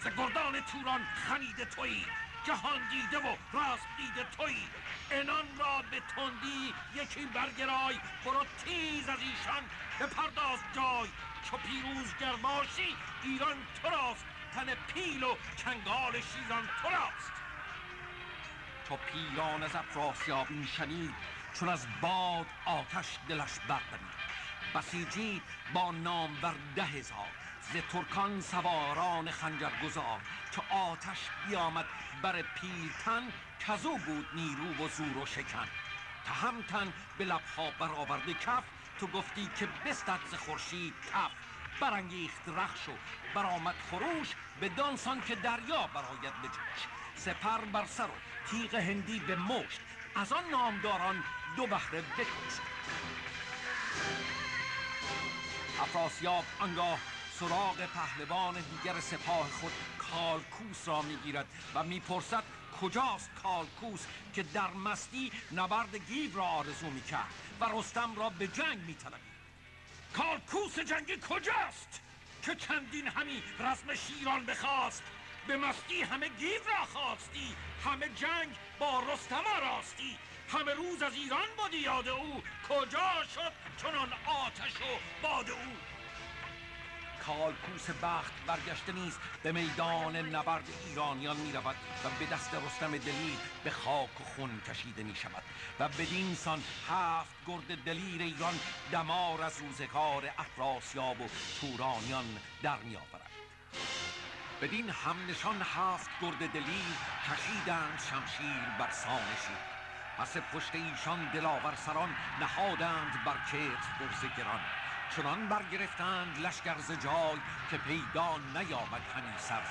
ز گردان توران خنیده تویی. جهان دیده و راست دیده تویی انان را به تندی یکی برگرای. برو تیز از ایشان پرداز جای. چو پیروزگر باشی ایران تو راست تن پیل و چنگال شیران تو راست چو پیران از افراسیاب این شنید چون از باد آتش دلش بردمید بسیجید با نام بر ده هزار. ز ترکان سواران خنجر گذار چو آتش بیامد بر پیلتن کزو بود نیرو و زور و شکن. تهمتن به لبها برآورده کف تو گفتی که بستد ز خورشید کف. برانگیخت رخش و برآمد خروش به دانسان که دریا براید به جوش. سپر بر سر و تیغ هندی به مشت از آن نامداران دو بهره بکشت. افراسیاب آنگاه سراغ پهلوان دیگر سپاه خود الکوس را می‌گیرد و می‌پرسد کجاست الکوس که در مستی نبرد گیو را آرزو می‌کرد و رستم را به جنگ می‌طلبید. الکوس جنگی کجاست که چندین همی رزم شیران بخواست؟ به مستی همه گیو را خواستی همه جنگ با رستم آراستی همه روز از ایران بودی یاد او کجا شد چنان آتش و باد او؟ کالکوس بخت برگشته نیست. به میدان نبرد ایرانیان می رود و به دست رستم دلیر به خاک و خون کشیده می شود و بدین سان هفت گرد دلیر ایران دمار از روزگار افراسیاب و تورانیان در می آورد بدین هم نشان هفت گرد دلیر کشیدند شمشیر بر سانشی پس پشت ایشان دلاور سران نهادند بر کتف برز گران. چنان برگرفتند لشکر ز جای که پیدا نیامد همی سر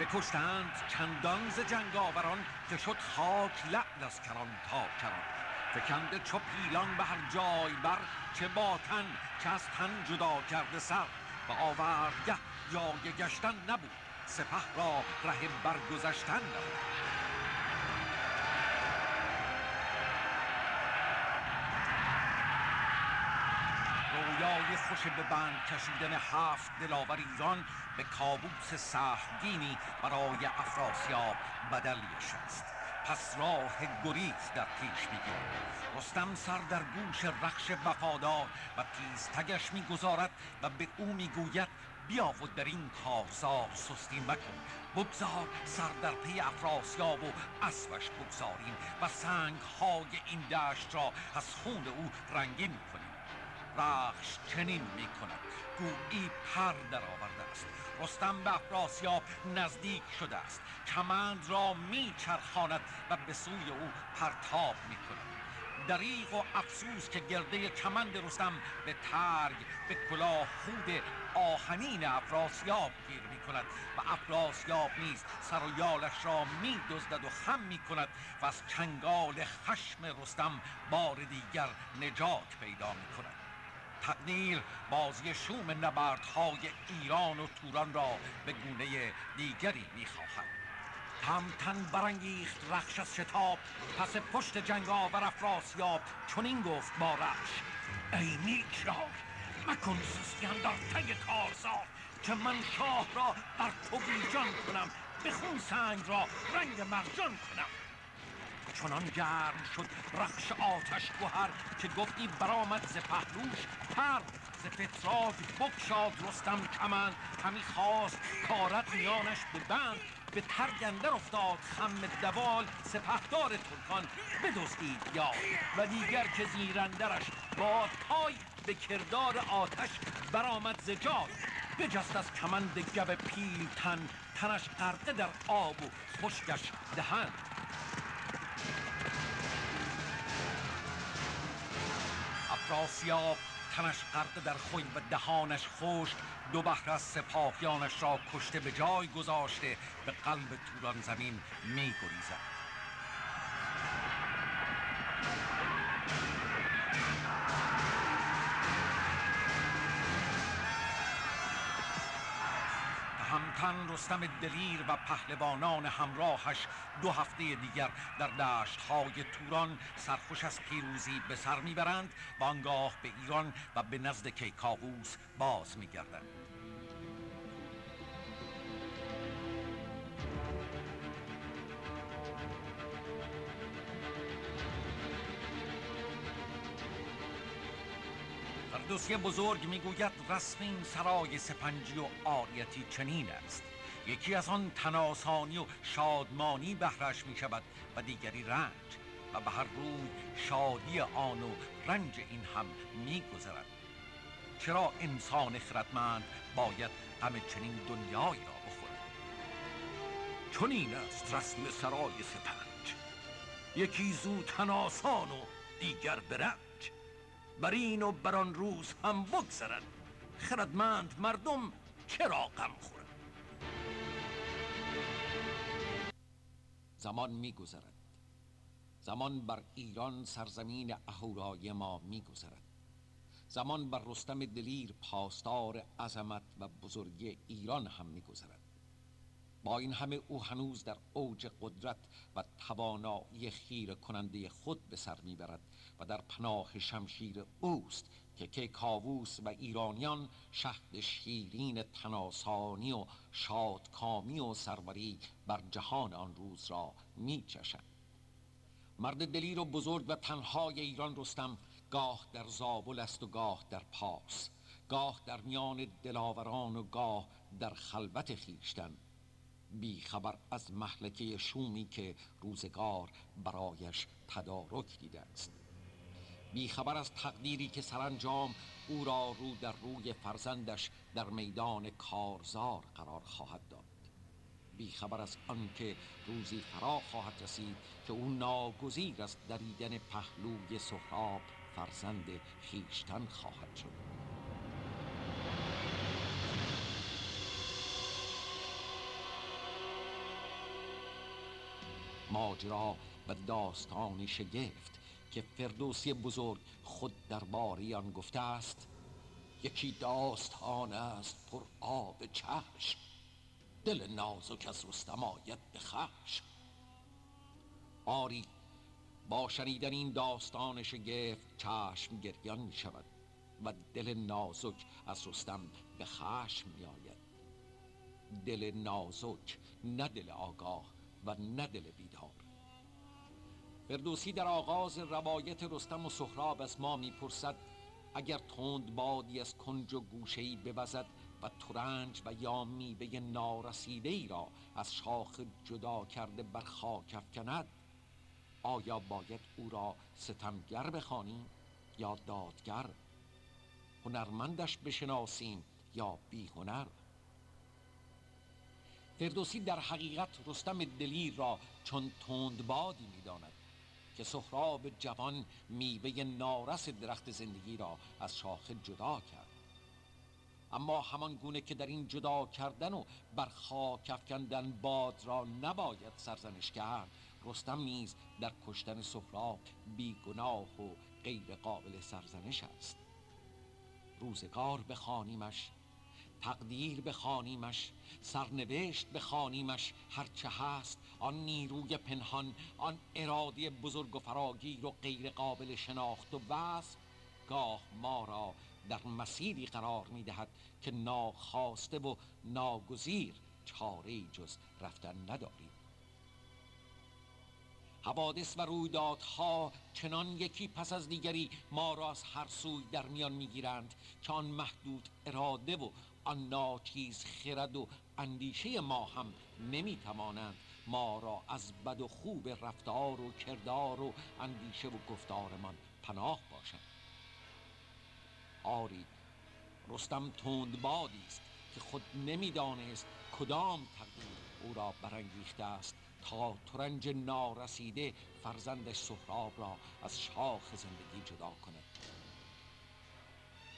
بکشتند چندان ز جنگاوران که شد خاک لعل از کران تا کران. فکنده چو پیلان به هر جای بر چه با تن چه از تن جدا کرده سر. و آوردگه جای گشتن نبود سپه را ره برگذشتن نبود. رویای خوش به بند کشیدن هفت دلاور ایران به کابوس سهمگینی برای افراسیاب بدلیش است پس راه گریز در پیش می‌گیرد. رستم سر در گوش رخش وفادار و تیزتگش می‌گذارد و به او می‌گوید بیا و در این کارزار سستی مکن. بگذار سر در پی افراسیاب و اسبش بگذاریم و سنگ های این دشت را از خون او رنگین رخش چنین می کند گویی پر در آورده است. رستم به افراسیاب نزدیک شده است. کمند را می چرخاند و به سوی او پرتاب می کند دریغ و افسوس که گرده کمند رستم به ترگ به کلاه خود آهنین افراسیاب گیر می کند و افراسیاب نیز سر و یالش را می دزدد و خم می کند و از چنگال خشم رستم بار دیگر نجات پیدا می کند تقدیر بازی شوم نبردهای ایران و توران را به گونه دیگری می‌خواهد تن برانگیخت رخش از شتاب پس پشت جنگاور افراسیاب چنین گفت با رخش ای نیکرار مکن سستی در تی کارزار که من شاه را بر تو جان کنم به خون سنگ را رنگ مرجان کنم. چنان گرم شد رخش آتش گوهر که گفتی برآمد ز پهلوش پر ز فتراک بکشاد رستم کمند. همی خواست کارت میانش به بند به ترگندر افتاد خم دوال. سپهدار ترکان بدزدید یا و دیگر که زیرندرش با پای به کردار آتش برآمد ز جای بجست از کمند گب تن تنش غرقه در آب و خشکش دهند افراسیاب تنش غرقه در خوی و دهانش خشک. دو بهر از سپاهیانش را کشته به جای گذاشته به قلب توران زمین می گریزد تهمتن رستم دلیر و پهلوانان همراهش دو هفته دیگر در دشت های توران سرخوش از پیروزی به سر می‌برند و آنگاه به ایران و به نزد کیکاووس باز میگردند. فردوسی بزرگ می‌گوید رسم این سرای سپنجی و آریتی چنین است. یکی از آن تناسانی و شادمانی بهرش می شود و دیگری رنج و به هر روی شادی آن و رنج این هم می گذرد چرا انسان خردمند باید غم چنین دنیایی را بخورد؟ چون این است رسم سرای سپنج. یکی زود تناسان و دیگر برنج. بر این و بر آن روز هم بگذرد. خردمند مردم چرا غم خورد زمان میگذرد. زمان بر ایران سرزمین اهورای ما میگذرد. زمان بر رستم دلیر پاسدار عظمت و بزرگی ایران هم میگذرد. با این همه او هنوز در اوج قدرت و توانایی خیر کننده خود به سر می‌برد. و در پناه شمشیر اوست که کاووس و ایرانیان شهد شیرین تناسانی و شادکامی و سروری بر جهان آن روز را می مرد دلیر و بزرگ و تنهای ایران رستم گاه در زابل است و گاه در پاس گاه در میان دلاوران و گاه در خلوت خیشتن بی خبر از محلکه شومی که روزگار برایش تدارک دیده است. بیخبر از تقدیری که سرانجام او را رو در روی فرزندش در میدان کارزار قرار خواهد داد. بیخبر از آنکه روزی فرا خواهد رسید که او ناگزیر از دریدن پهلوی سهراب فرزند خیشتن خواهد شد. ماجرا و داستانی شگفت که فردوسی بزرگ خود درباره آن گفته است یکی داستان است پر آب چشم. دل نازک از رستم آید به خشم. آری با شنیدن این داستان شگفت چشم گریان می شود و دل نازک از رستم به خشم می آید. دل نازک نه دل آگاه و نه دل بیدار. فردوسی در آغاز روایت رستم و سهراب از ما می‌پرسد اگر تند بادی از کنج و گوشهی بوزد و ترنج و یا میوه نارسیده ای را از شاخ جدا کرده بر خاک افکند آیا باید او را ستمگر بخوانیم یا دادگر؟ هنرمندش بشناسیم یا بی هنر فردوسی در حقیقت رستم دلیر را چون تندبادی می‌داند. که سهراب جوان میوه نارس درخت زندگی را از شاخه جدا کرد. اما همان گونه که در این جدا کردن و بر خاک افکندن باد را نباید سرزنش کرد رستم نیز در کشتن سهراب بیگناه و غیر قابل سرزنش است. روزگار بخوانیمش تقدیر بخوانیمش سرنوشت بخوانیمش هرچه هست آن نیروی پنهان آن اراده بزرگ و فراگیر و غیر قابل شناخت و وصف گاه ما را در مسیری قرار می دهد که ناخواسته و ناگزیر چاره جز رفتن نداریم. حوادث و رویدادها چنان یکی پس از دیگری ما را از هر سوی در میان می‌گیرند که آن محدود اراده و آن ناچیز خرد و اندیشه ما هم نمی‌توانند. ما را از بد و خوب رفتار و کردار و اندیشه و گفتارمان پناه باشند آری رستم تندبادی است که خود نمی‌دانست کدام تقدیر او را برانگیخته است تا ترنج نارسیده فرزندش سهراب را از شاخ زندگی جدا کند.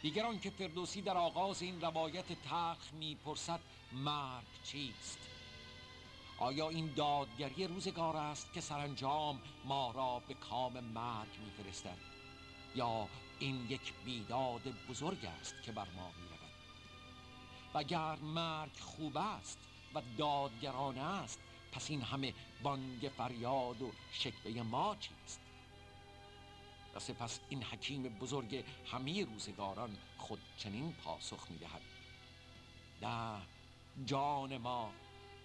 دیگران که فردوسی در آغاز این روایت تلخ می‌پرسد مرگ چیست؟ آیا این دادگری روزگار است که سرانجام ما را به کام مرگ میفرستد؟ یا این یک بیداد بزرگ است که بر ما می‌رود؟ و اگر مرگ خوب است و دادگرانه است پس این همه بانگ فریاد و شکوه ما چیست؟ و سپس این حکیم بزرگ همه روزگاران خود چنین پاسخ می‌دهد. نه جان ما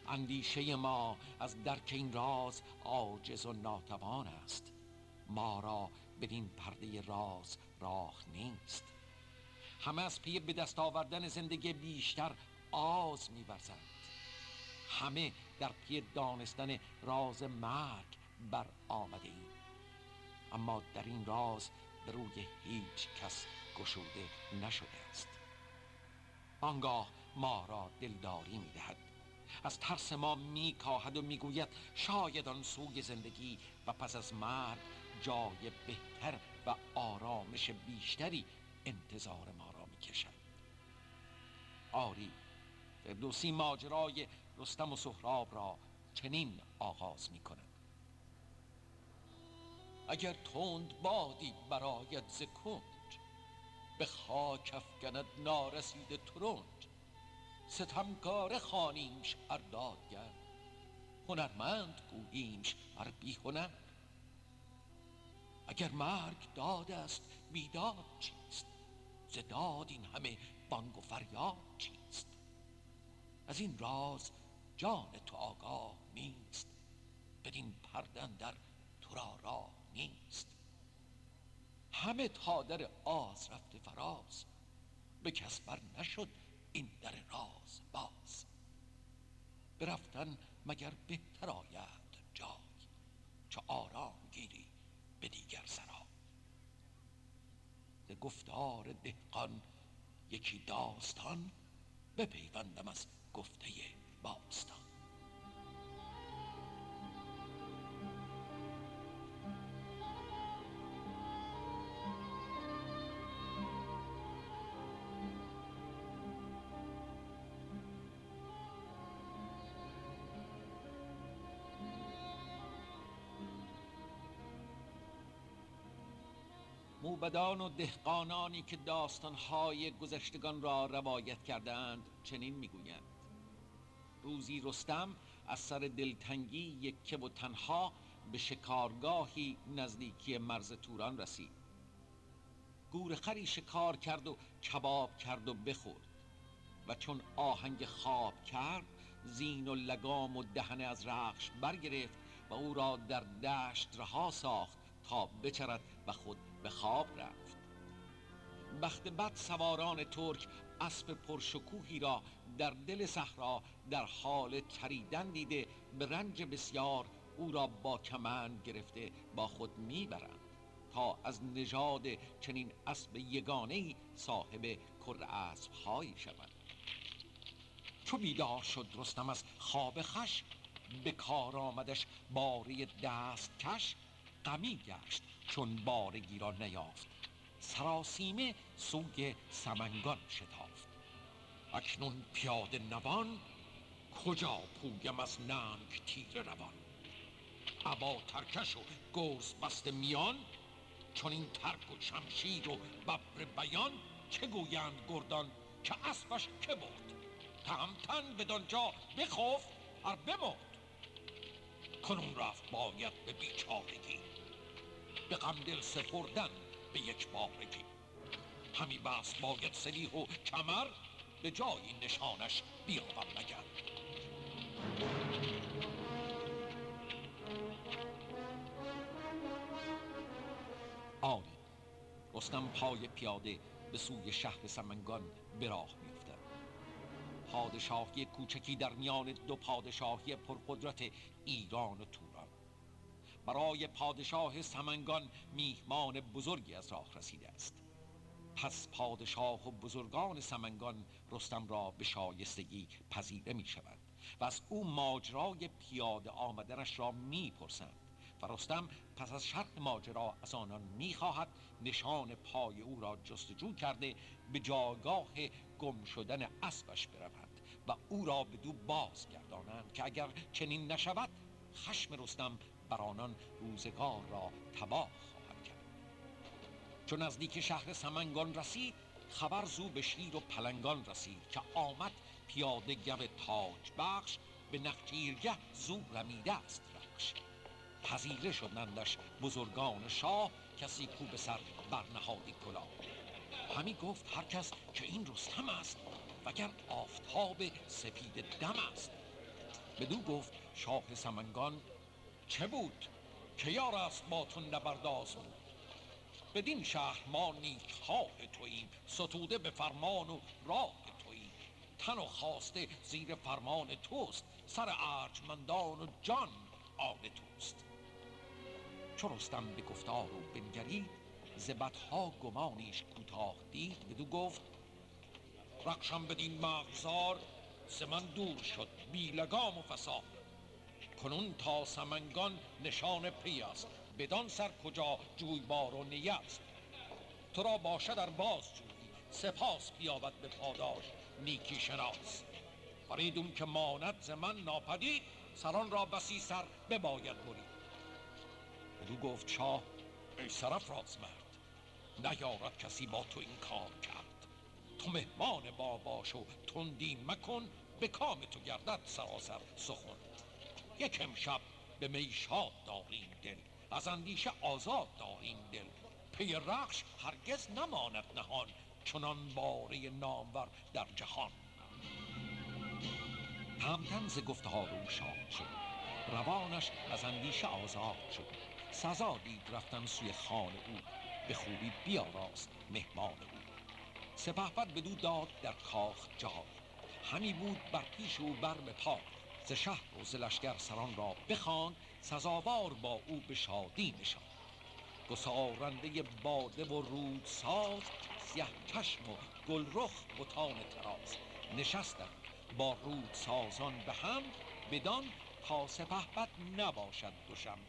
اندیشه ما از درک این راز عاجز و ناتوان است. ما را بدین پرده راز راه نیست. همه از پی به دست آوردن زندگی بیشتر آز میورزند. همه در پی دانستن راز مرگ بر آمده ایم. اما در این راز به روی هیچ کس گشوده نشده است. آنگاه ما را دلداری می‌دهد. از ترس ما میکاهد و می‌گوید شاید آن سوی زندگی و پس از مرگ جای بهتر و آرامش بیشتری انتظار ما را می‌کشد. آری فردوسی ماجرای رستم و سهراب را چنین آغاز می کند اگر تند بادی برایت ز کنج به خاک افکند نارسیده ترنج ستمکاره خانیمش اردادگر هنرمند گوییمش ار بی هنر اگر مرگ داد است بیداد چیست؟ ز داد این همه بانگ و فریاد چیست؟ از این راز جان تو آگاه نیست بدین پردن در تو را راه نیست. همه تا در آز رفته فراز. به کس بر نشد این در راز باز. برفتن مگر بهتر آید جای چو آرام گیری به دیگر سرای ز گفتار دهقان یکی داستان بپیوندم از گفته باستان. موبدان و دهقانانی که داستانهای گذشتگان را روایت کردند چنین می‌گویند. روزی رستم از سر دلتنگی یکه و تنها به شکارگاهی نزدیکی مرز توران رسید. گورخری شکار کرد و کباب کرد و بخورد و چون آهنگ خواب کرد زین و لگام و دهنه از رخش برگرفت و او را در دشت رها ساخت تا بچرد و خود به خواب رفت. بخت بد سواران ترک اسب پرشکوهی را در دل صحرا در حال چریدن دیده به رنج بسیار او را با کمند گرفته با خود می‌برند تا از نژاد چنین اسب یگانه صاحب کر اسب هایی شود. چو بیدار شد رستم از خواب خش به کار آمدش باره دست کش غمی گشت. چون بارگی را نیافت. سراسیمه سوی سمنگان شتافت. اکنون پیاده نوان کجا پویم از ننگ تیر روان؟ ابا ترکش و گرز بست میان چون این ترک و شمشیر و ببر بیان چه گویند گردان که اسبش که برد؟ تهمتن بدانجا بخفت هر بمرد. کنون رفت باید به بیچارگی. به غم دل سپردن به یک بارگی. همی بس باید سلیح و کمر به جایی نشانش بیابم مگر. آری رستم پای پیاده به سوی شهر سمنگان به راه میافتد. پادشاهی کوچکی در میان دو پادشاهی پرقدرت ایران و برای پادشاه سمنگان میهمان بزرگی از راه رسیده است. پس پادشاه و بزرگان سمنگان رستم را به شایستگی پذیره می شود و از او ماجرای پیاده آمدنش را می پرسند و رستم پس از شرح ماجرا از آنان می خواهد نشان پای او را جستجو کرده به جاگاه گم شدن اسبش بروند و او را به دو بازگردانند که اگر چنین نشود خشم رستم بر آنان روزگار را تباه خواهد کرد. چون نزدیک شهر سمنگان رسید خبر زو به شیر و پلنگان رسید که آمد پیاده گو تاج بخش به نخجیرگه زو رمیده است رخش. پذیره شدندش بزرگان شاه کسی کو به سر برنهادی کلاه. همی گفت هر کس که این رستم است وگر آفتاب سپید دم است. بدو گفت شاه سمنگان چه بود که یار است با تو نبرداز بود؟ بدین شهر ما نیک خواه توییم ستوده به فرمان و راه توییم. تن و خواسته زیر فرمان توست سر ارجمندان و جان آن توست. چو رستم به گفتار و بنگرید ز بدها گمانیش کوتاه دید بدو گفت رخشم بدین مغزار ز من دور شد بی لگام و فساد. کنون تا سمنگان نشان پی است. بدان سر کجا جویبار و نیه است تو را باشد در باز جویی. سپاس بیابد به پاداش نیکی شناس. فریدون که ماند ز من ناپدید سران را بسی سر بباید برید. بدو گفت شاه ای سرفراز مرد نیارد کسی با تو این کار کرد. تو مهمان ما باش و تندی مکن به کام تو گردد سراسر سخن. یک امشب به میشاد داریم دل از اندیشه آزاد داریم دل. پی رخش هرگز نماند نهان چنان باره نامور در جهان. همتن ز گفته ها رو شاد شد. روانش از اندیشه آزاد شد. سزا دید رفتن سوی خان او. به خوبی بیاراست مهمان او. سپهبد بدو داد در کاخ جای. همی بود بر پیش او بر به پا ز شهر و ز لشکر سران را بخواند سزاوار با او به شادی نشاند. گسارنده باده و رود ساز سیه چشم و گلرخ بتان تراز نشستند با رود سازان به هم بدان تا سپهبد نباشد دوشم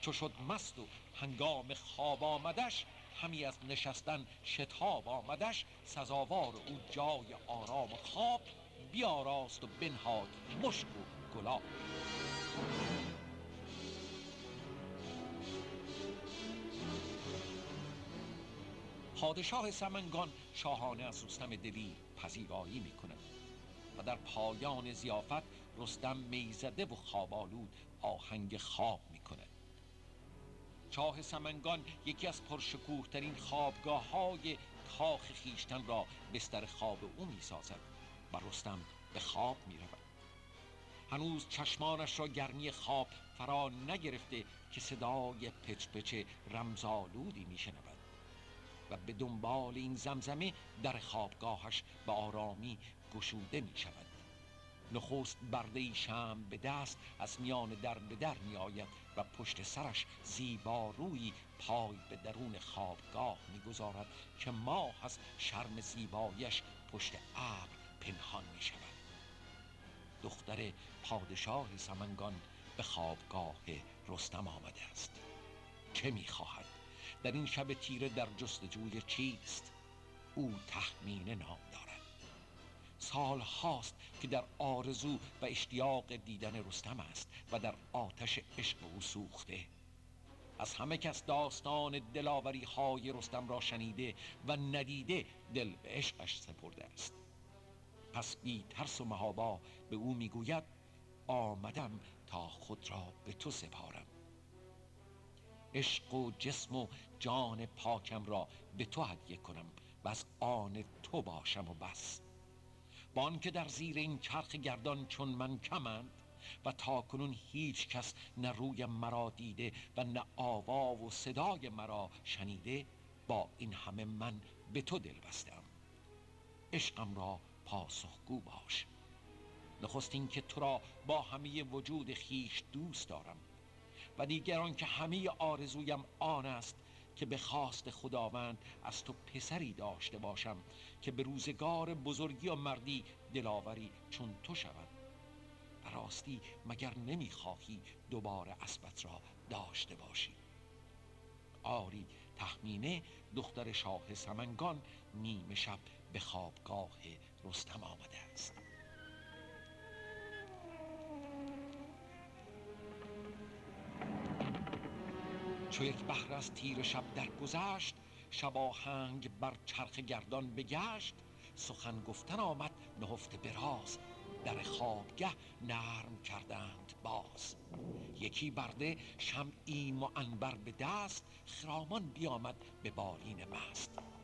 چو شد مست و هنگام خواب آمدش همی از نشستن شتاب آمدش سزاوار او جای آرام و خواب بیاراست و بنهاد مشک و گلاب. پادشاه سمنگان شاهانه از رستم دلی پذیرایی می کند و در پایان زیافت رستم می‌زده و خوابالود آهنگ خواب می کند شاه سمنگان یکی از پرشکوه ترین خوابگاه های کاخ خیشتن را بستر خواب او می سازد و رستم به خواب می رود. هنوز چشمانش را گرمی خواب فرا نگرفته که صدای پچ پچ رمزالودی می شنود. و به دنبال این زمزمه در خوابگاهش به آرامی گشوده می شود. نخست برده شم به دست از میان در به در می آید و پشت سرش زیبا روی پای به درون خوابگاه می گذارد که ماه از شرم زیبایش پشت ابر پنهان می شود دختر پادشاه سمنگان به خوابگاه رستم آمده است. چه می خواهد در این شب تیره در جستجوی چیست؟ او تخمین نام دارد. سال هاست که در آرزو و اشتیاق دیدن رستم است و در آتش عشق او سوخته. از همه کس داستان دلاوری های رستم را شنیده و ندیده دل به عشقش سپرده است. پس بی ترس و مهابا به او می‌گوید آمدم تا خود را به تو سپارم. عشق و جسم و جان پاکم را به تو هدیه کنم و از آن تو باشم و بس. با آنکه در زیر این چرخ گردان چون من کمند و تا کنون هیچ کس نه روی مرا دیده و نه آوا و صدای مرا شنیده با این همه من به تو دل بستم عشقم را پاسخگو باش. نخست این که تو را با همه وجود خیش دوست دارم و دیگران که همه آرزویم آن است که به خواست خداوند از تو پسری داشته باشم که به روزگار بزرگی و مردی دلاوری چون تو شود و راستی مگر نمی‌خواهی دوباره اسبت را داشته باشی؟ آری تخمینه دختر شاه سمنگان نیمه شب به خوابگاه رستم آمده است. چو یک بهر از تیر شب درگذشت شباهنگ بر چرخ گردان بگشت سخن گفتن آمد نهفته براز در خوابگه نرم کردند باز. یکی برده شمعی انبر به دست خرامان بیامد به بالین مست.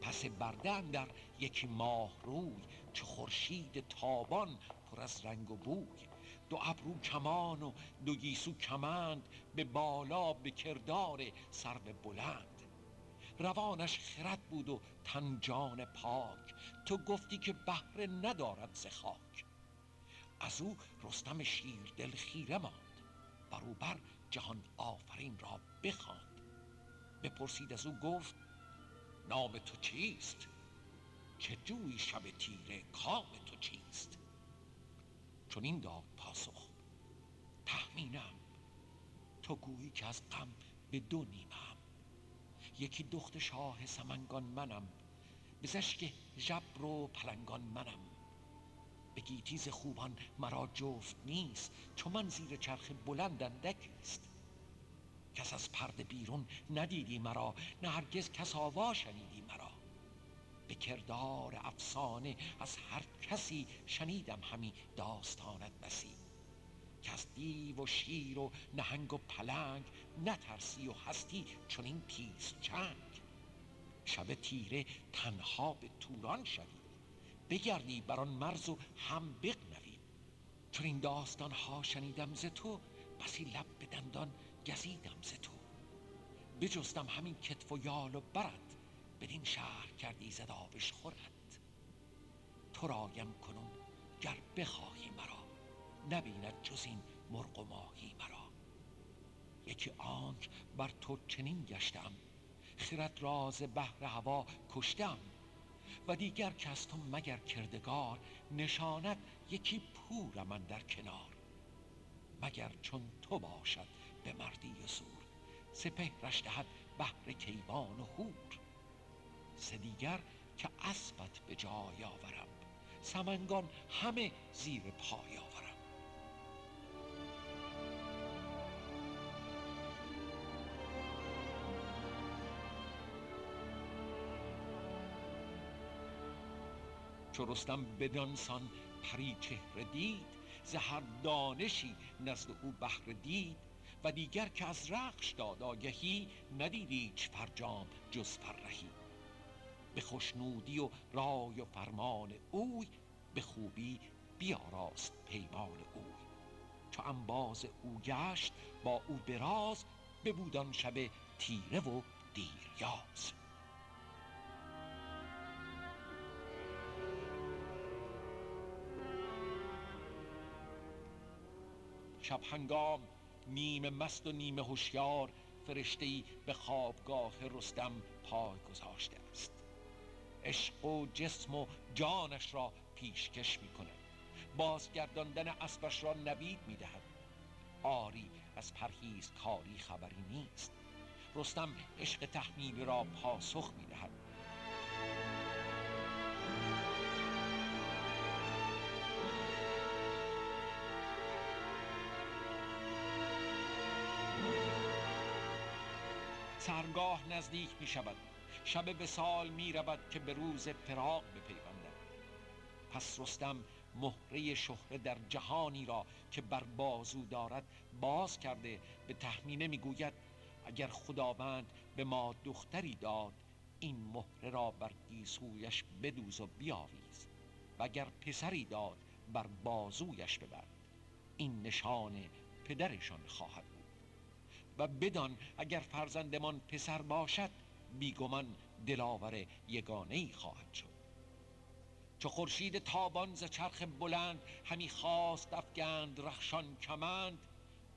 پس برده در یکی ماه روی چو خورشید تابان پر از رنگ و بوی. دو ابرو کمان و دو گیسو کمند به بالا به کردار سرو بلند. روانش خرد بود و تن جان پاک. تو گفتی که بهره ندارد ز خاک. از او رستم شیر دل خیره ماند. بروبر جهان آفرین را بخواند. بپرسید از او گفت نام تو چیست؟ که جوی شب تیره؟ کام تو چیست؟ چون این داد پاسخ. تخمینم تو گویی که از غم به دو نیمم. یکی دخت شاه سمنگان منم. به زشک جبر و پلنگان منم. به گیتیز خوبان مرا جفت نیست. چون من زیر چرخ بلند اندکی است کس از پرده بیرون ندیدی مرا نه هرگز کس آوا شنیدی مرا. به کردار افسانه از هر کسی شنیدم همی داستانت بسی. که از دیو و شیر و نهنگ و پلنگ نترسی و هستی چون این تیز چنگ. شب تیره تنها به توران شوی بگردی بر آن مرز و هم بغنوی. چون این داستان ها شنیدم ز تو بسی لب به دندان گزیدم ز تو. بجستم همین کتف و یال و برد بدین شهر کردی زد آبش خورد. تو رایم کنون گر بخواهی مرا نبیند جز این مرغ و ماهی مرا. یکی آنک بر تو چنین گشتم خرد راز بحر هوا کشتم. و دیگر که از تو مگر کردگار نشاند یکی پور من در کنار. مگر چون تو باشد به مردی و زور سپهرش دهد بهر کیوان و هور سه دیگر که اسبت به جای آورم. سمنگان همه زیر پای آورم. چو رستم بدانسان پری چهره دید ز هر دانشی نزد او بهره دید و دیگر که از رخش داد آگهی ندید ایچ فرجام جز فرهی. به خوشنودی و رای و فرمان اوی به خوبی بیاراست پیمان اوی. چو انباز او گشت با او به راز ببود آن شب تیره و دیریاز. شب هنگام نیمه مست و نیمه هوشیار فرشته ای به خوابگاه رستم پای گذاشته است. عشق و جسم و جانش را پیشکش می کند بازگرداندن اسبش را نوید می دهد آری از پرهیز کاری خبری نیست. رستم عشق تحمیل را پاسخ می دهد سرگاه نزدیک می شود. شب به سال می رود که به روز فراق بپیوندد پس رستم مهره شهره در جهانی را که بر بازو دارد باز کرده به تحمینه می‌گوید اگر خداوند به ما دختری داد این مهره را بر گیسویش بدوز و بیاویز و اگر پسری داد بر بازویش ببر این نشان پدرشان خواهد و بدان اگر فرزندمان پسر باشد بیگمان دلاور یگانه ای خواهد شد. چو خورشید تابان ز چرخ بلند همی خواست افگند رخشان کمند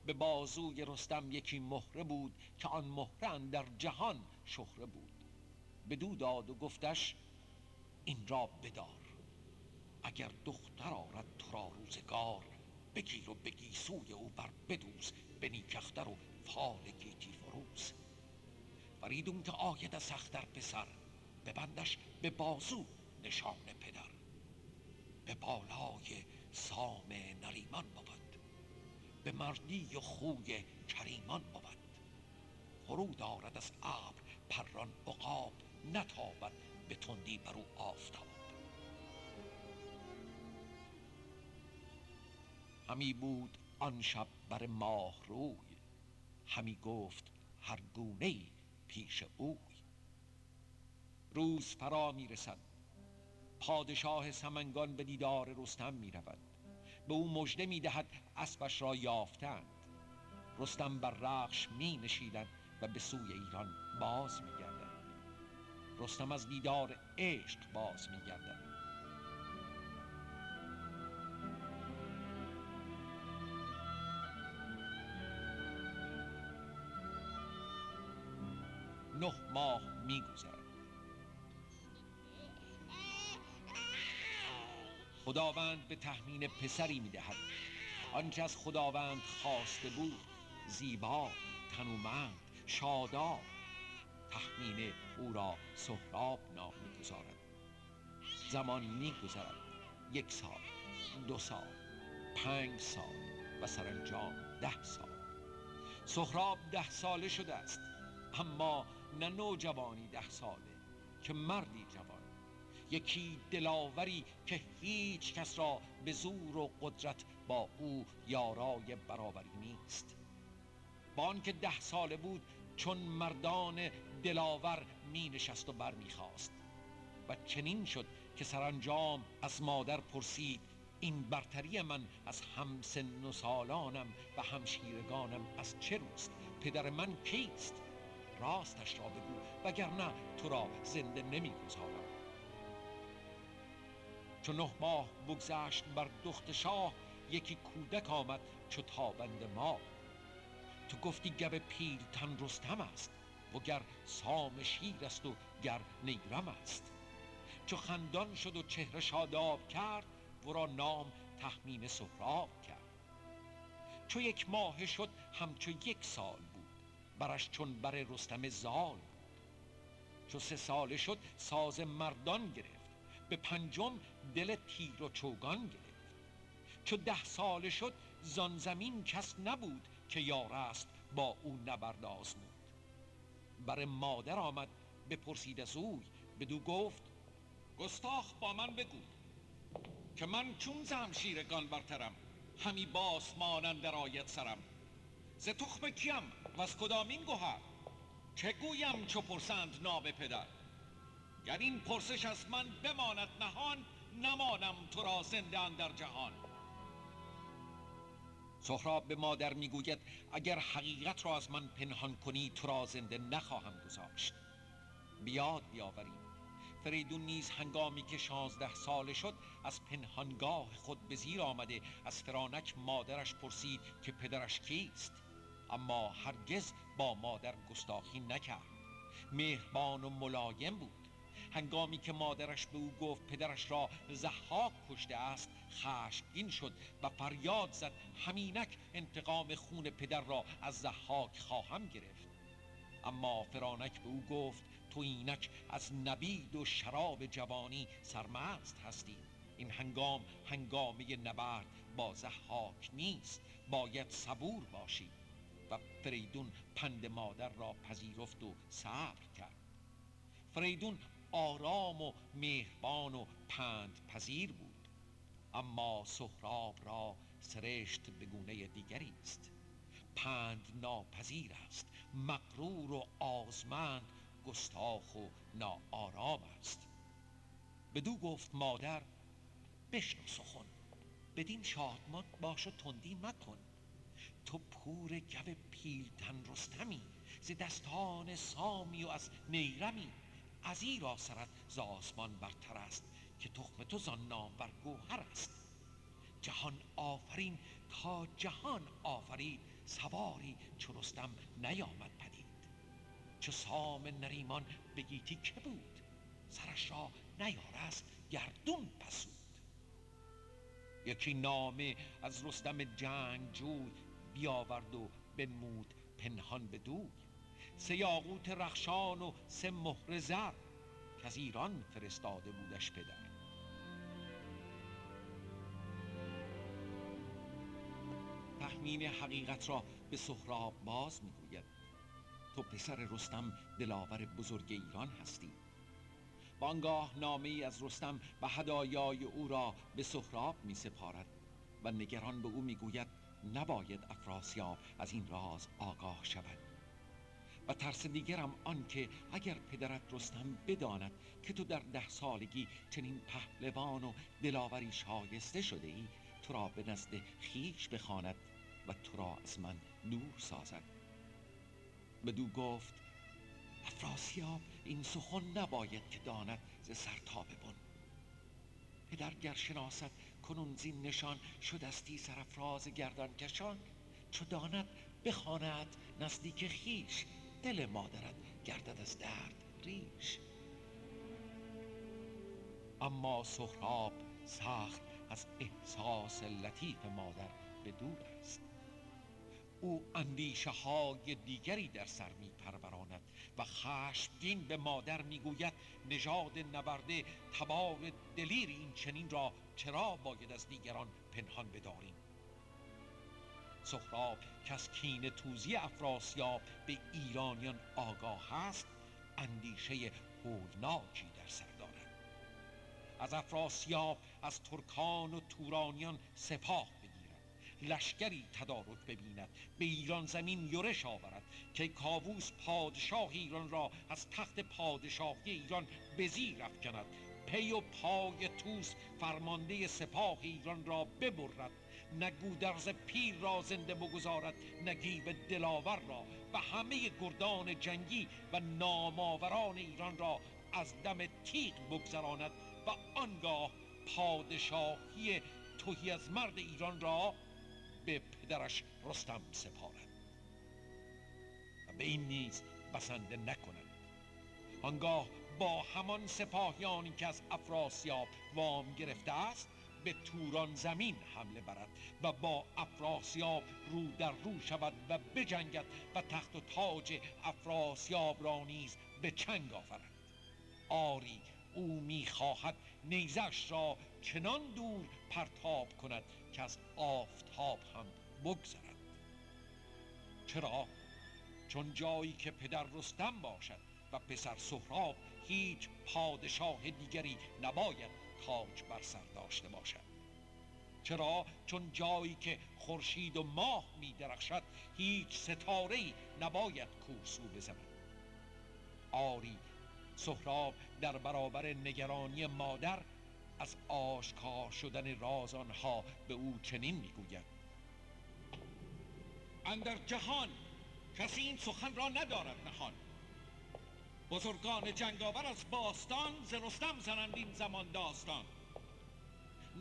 به بازوی رستم یکی مهره بود که آن مهره در جهان شهره بود. بدو داد و گفتش این را بدار. اگر دختر آرد تو را روزگار بگیر و بگی سوی او بر بدوز به نیکختر و فال گیتی فروز. فریدون که آید از سختر پسر ببندش به بازو نشان پدر. به بالای سام نریمان بود به مردی و خوی کریمان بود. فرود دارد از ابر پران عقاب نتابد به تندی بر او آفتاب. همی بود آن شب بر ماه روی همی گفت هر گونه پیش اوی. روز فرا می رسد. پادشاه سمنگان به دیدار رستم می رود. به او مژده می دهد اسبش را یافتند. رستم بر رخش می نشیند و به سوی ایران باز می گردد. رستم از دیدار عشق باز می گردد. نه ماه میگذرد. خداوند به تحمین پسری می‌دهد. آنچه از خداوند خواسته بود زیبا تنومند شاداب تحمین او را سهراب نام می‌گذارد. زمان میگذرد. یک سال دو سال پنج سال و سرانجام ده سال. سهراب ده ساله شده است. اما نه نوجوانی ده ساله که مردی جوان. یکی دلاوری که هیچ کس را به زور و قدرت با او یارای برابری نیست. با آنکه ده ساله بود چون مردان دلاور می نشست و بر می خواست و چنین شد که سرانجام از مادر پرسید این برتری من از همسن و سالانم و همشیرگانم از چه روست؟ پدر من کیست؟ راستش را بگو وگرنه تو را زنده نمی‌گذارم. چون نه ماه بگذشت بر دخت شاه یکی کودک آمد چو تابند ما. تو گفتی گب پیل تن رستم است و گر سام شیر است و گر نیرم است. چو خندان شد و چهره شاداب کرد ورا نام تخمین سهراب کرد. چو یک ماه شد همچو یک سال بود. برش چون بر رستم زال. چو سه ساله شد ساز مردان گرفت به پنجم دل تیر و چوگان گرفت. چو ده ساله شد زان زمین کس نبود که یار است با او نبرد آزمود. بر مادر آمد بپرسید از اوی بدو گفت گستاخ با من بگو که من چون زمشیرگان برترم همی باس مانند آید سرم. ز تخم کیم؟ و از کدامین گوهر چه گویم چو پرسند نام پدر گر این پرسش از من بماند نهان نمانم تو را زنده در جهان سهراب به مادر می‌گوید اگر حقیقت را از من پنهان کنی تو را زنده نخواهم گذاشت بیاد بیاوریم فریدون نیز هنگامی که شانزده ساله شد از پنهانگاه خود به زیر آمده از فرانک مادرش پرسید که پدرش کیست اما هرگز با مادر گستاخی نکرد. مهربان و ملایم بود. هنگامی که مادرش به او گفت پدرش را زحاک کشته است خشمگین شد و فریاد زد همینک انتقام خون پدر را از زحاک خواهم گرفت. اما فرانک به او گفت تو اینک از نبید و شراب جوانی سرمست هستی. این هنگام هنگامه نبرد با زحاک نیست باید صبور باشی. فریدون پند مادر را پذیرفت و صبر کرد. فریدون آرام و مهربان و پند پذیر بود. اما سهراب را سرشت به گونه دیگری است. پند ناپذیر است مقرور و آزمند گستاخ و ناآرام است. بدو گفت مادر بشنو سخن بدین شادمان باش و تندی مکن. تو پور گو پیلتن رستمی ز دستان سامی و از نیرمی. از را سرت ز آسمان برتر است که تخم تو زان بر گوهر است. جهان آفرین تا جهان آفرین سواری چو رستم نیامد پدید. چو سام نریمان بگیتی که بود سرش را نیارست گردون پسود. یکی نامه از رستم جنگ جوی بیاورد و بنمود پنهان به دوی. سه یاقوت رخشان و سه مهر زر که از ایران فرستاده بودش پدر. تخمین حقیقت را به سهراب باز می‌گوید. تو پسر رستم دلاور بزرگ ایران هستی. بانگاه نامه ای از رستم و هدایای او را به سهراب می سپارد و نگران به او می‌گوید نباید افراسیاب از این راز آگاه شود. و ترس دیگرم آن که اگر پدرت رستم بداند که تو در ده سالگی چنین پهلوان و دلاوری شایسته شده ای تو را به نزد خیش بخواند و تو را از من دور سازد. بدو گفت افراسیاب این سخن نباید که داند ز سر تا بن. پدر گر شناسد کنون زین نشان شدستی سرفراز گردان کشان چو داند بخواند نزدیک خیش دل مادرت گردد از درد ریش. اما سهراب سخت از احساس لطیف مادر به دور است او اندیشه های دیگری در سر می و خشمگین به مادر می‌گوید نژاد نبرده تبار دلیر این چنین را چرا باید از دیگران پنهان بداریم؟ سخراب که از کین توزی افراسیاب به ایرانیان آگاه است اندیشه هولناکی در سر دارد. از افراسیاب از ترکان و تورانیان سپاه لشکری تدارک ببیند به ایران زمین یورش آورد که کاووس پادشاه ایران را از تخت پادشاهی ایران به زیر افکند. پی و پای توس فرمانده سپاه ایران را ببرد. نه گودرز پیر را زنده بگذارد نه گیو دلاور را و همه گردان جنگی و ناماوران ایران را از دم تیغ بگذراند و آنگاه پادشاهی توهی از مرد ایران را به پدرش رستم سپارد و به این نیز بسنده نکند آنگاه با همان سپاهیانی که از افراسیاب وام گرفته است به توران زمین حمله برد و با افراسیاب رو در رو شود و بجنگد و تخت و تاج افراسیاب را نیز به چنگ آورد. آری او می‌خواهد نیزش را چنان دور پرتاب کند که از آفتاب هم بگذرد. چرا؟ چون جایی که پدر رستم باشد و پسر سهراب هیچ پادشاه دیگری نباید تاج بر سر داشته باشد. چرا؟ چون جایی که خورشید و ماه می درخشد هیچ ستاره نباید کوسو بزند. آری سهراب در برابر نگرانی مادر از آشکار شدن راز آنها به او چنین می‌گوید. اندر جهان کسی این سخن را ندارد نهان. بزرگان جنگاور از باستان ز رستم زنند این زمان داستان.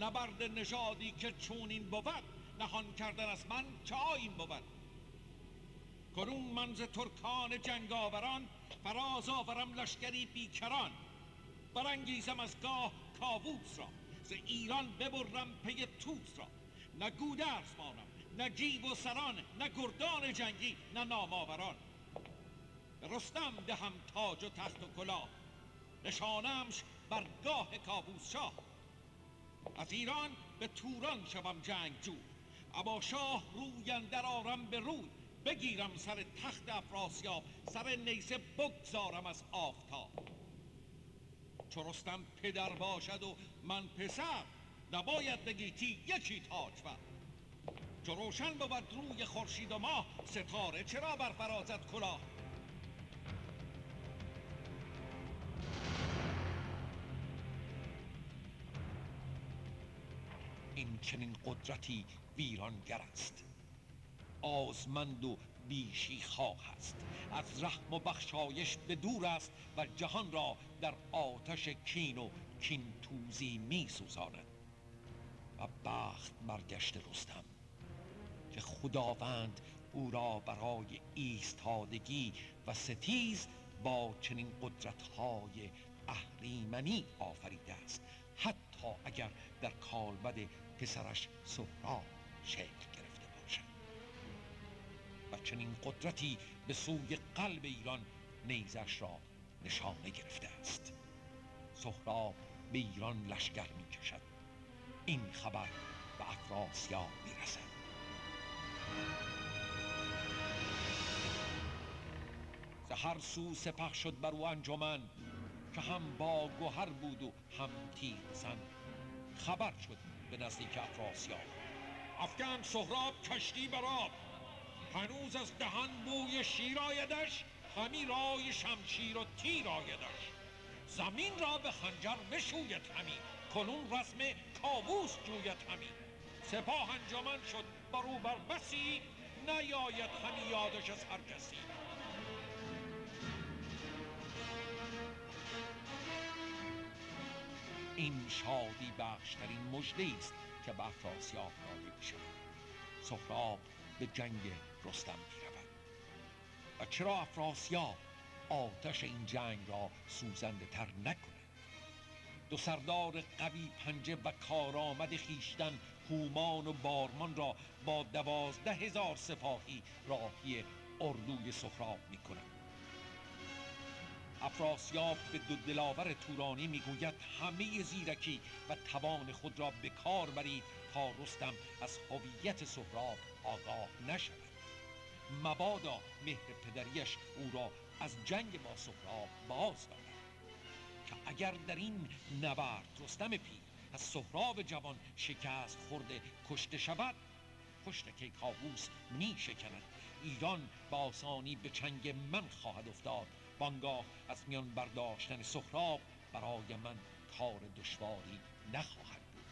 نبرد نژادی که چونین بود نهان کردن از من چه آیین بود. کنون من ز ترکان جنگاوران فراز آورم لشکری بیکران. برانگیزم از گاه کاووس را ز ایران ببرم پی توس را. نه گودرز مانم نه جیب و سران نه گردان جنگی نه ناماوران رستم دهم تاج و تخت و کلاه نشانمش بر گاه کاووس شاه. از ایران به توران شوم جنگ جو ابا شاه روی اندر آرم به روی. بگیرم سر تخت افراسیاب سر نیزه بگذارم از آفتاب. چو رستم پدر باشد و من پسر نباید بگیتی یکی تاج چو روشن بود روی خورشید و ماه ستاره چرا بر فرازت کلاه؟ این چنین قدرتی ویرانگر است. آزمند و بیشی خواه است. از رحم و بخشایش به دور است و جهان را در آتش کین و کین توزی می سوزاند. و بخت برگشت رستم که خداوند او را برای ایستادگی و ستیز با چنین قدرتهای اهریمنی آفریده است حتی اگر در کالبد پسرش سهراب شکل. و چنین قدرتی به سوی قلب ایران نیزش را نشانه گرفته است. سهراب به ایران لشکر می کشد این خبر به افراسیاب می رسد هر سو سپخ شد بر او انجمن که هم با گوهر بود و هم تیر زن. خبر شد به نزدیک افراسیاب. افغان سهراب کشتی بر آب. هنوز از دهان بوی شیر آیدش همی رای شمشیر و تیر آیدش. زمین را به خنجر بشوید همی کنون رسم کابوس جوید همی. سپاه انجامن شد برو بر بسی نیاید همی یادش از هر کسی. این شادی بخشترین مجده است که به افراسیاب داده می شود. سهراب به جنگ رستم رود و چرا افراسیاب آتش این جنگ را سوزنده تر نکند؟ دو سردار قوی پنجه و کارآمد خیشتن هومان و بارمان را با دوازده هزار سپاهی راهی اردوی سخراب می افراسیاب به دو دلاور تورانی می‌گوید همه زیرکی و توان خود را به کار برید تا رستم از هویت سهراب آگاه نشود. مبادا مهر پدریش او را از جنگ با سهراب باز دارد. که اگر در این نبرد رستم پیر از سهراب جوان شکست خورده کشته شود پشت کیکاووس می شکند. ایران با آسانی به چنگ من خواهد افتاد. بانگاه از میان برداشتن سهراب برای من کار دشواری نخواهد بود.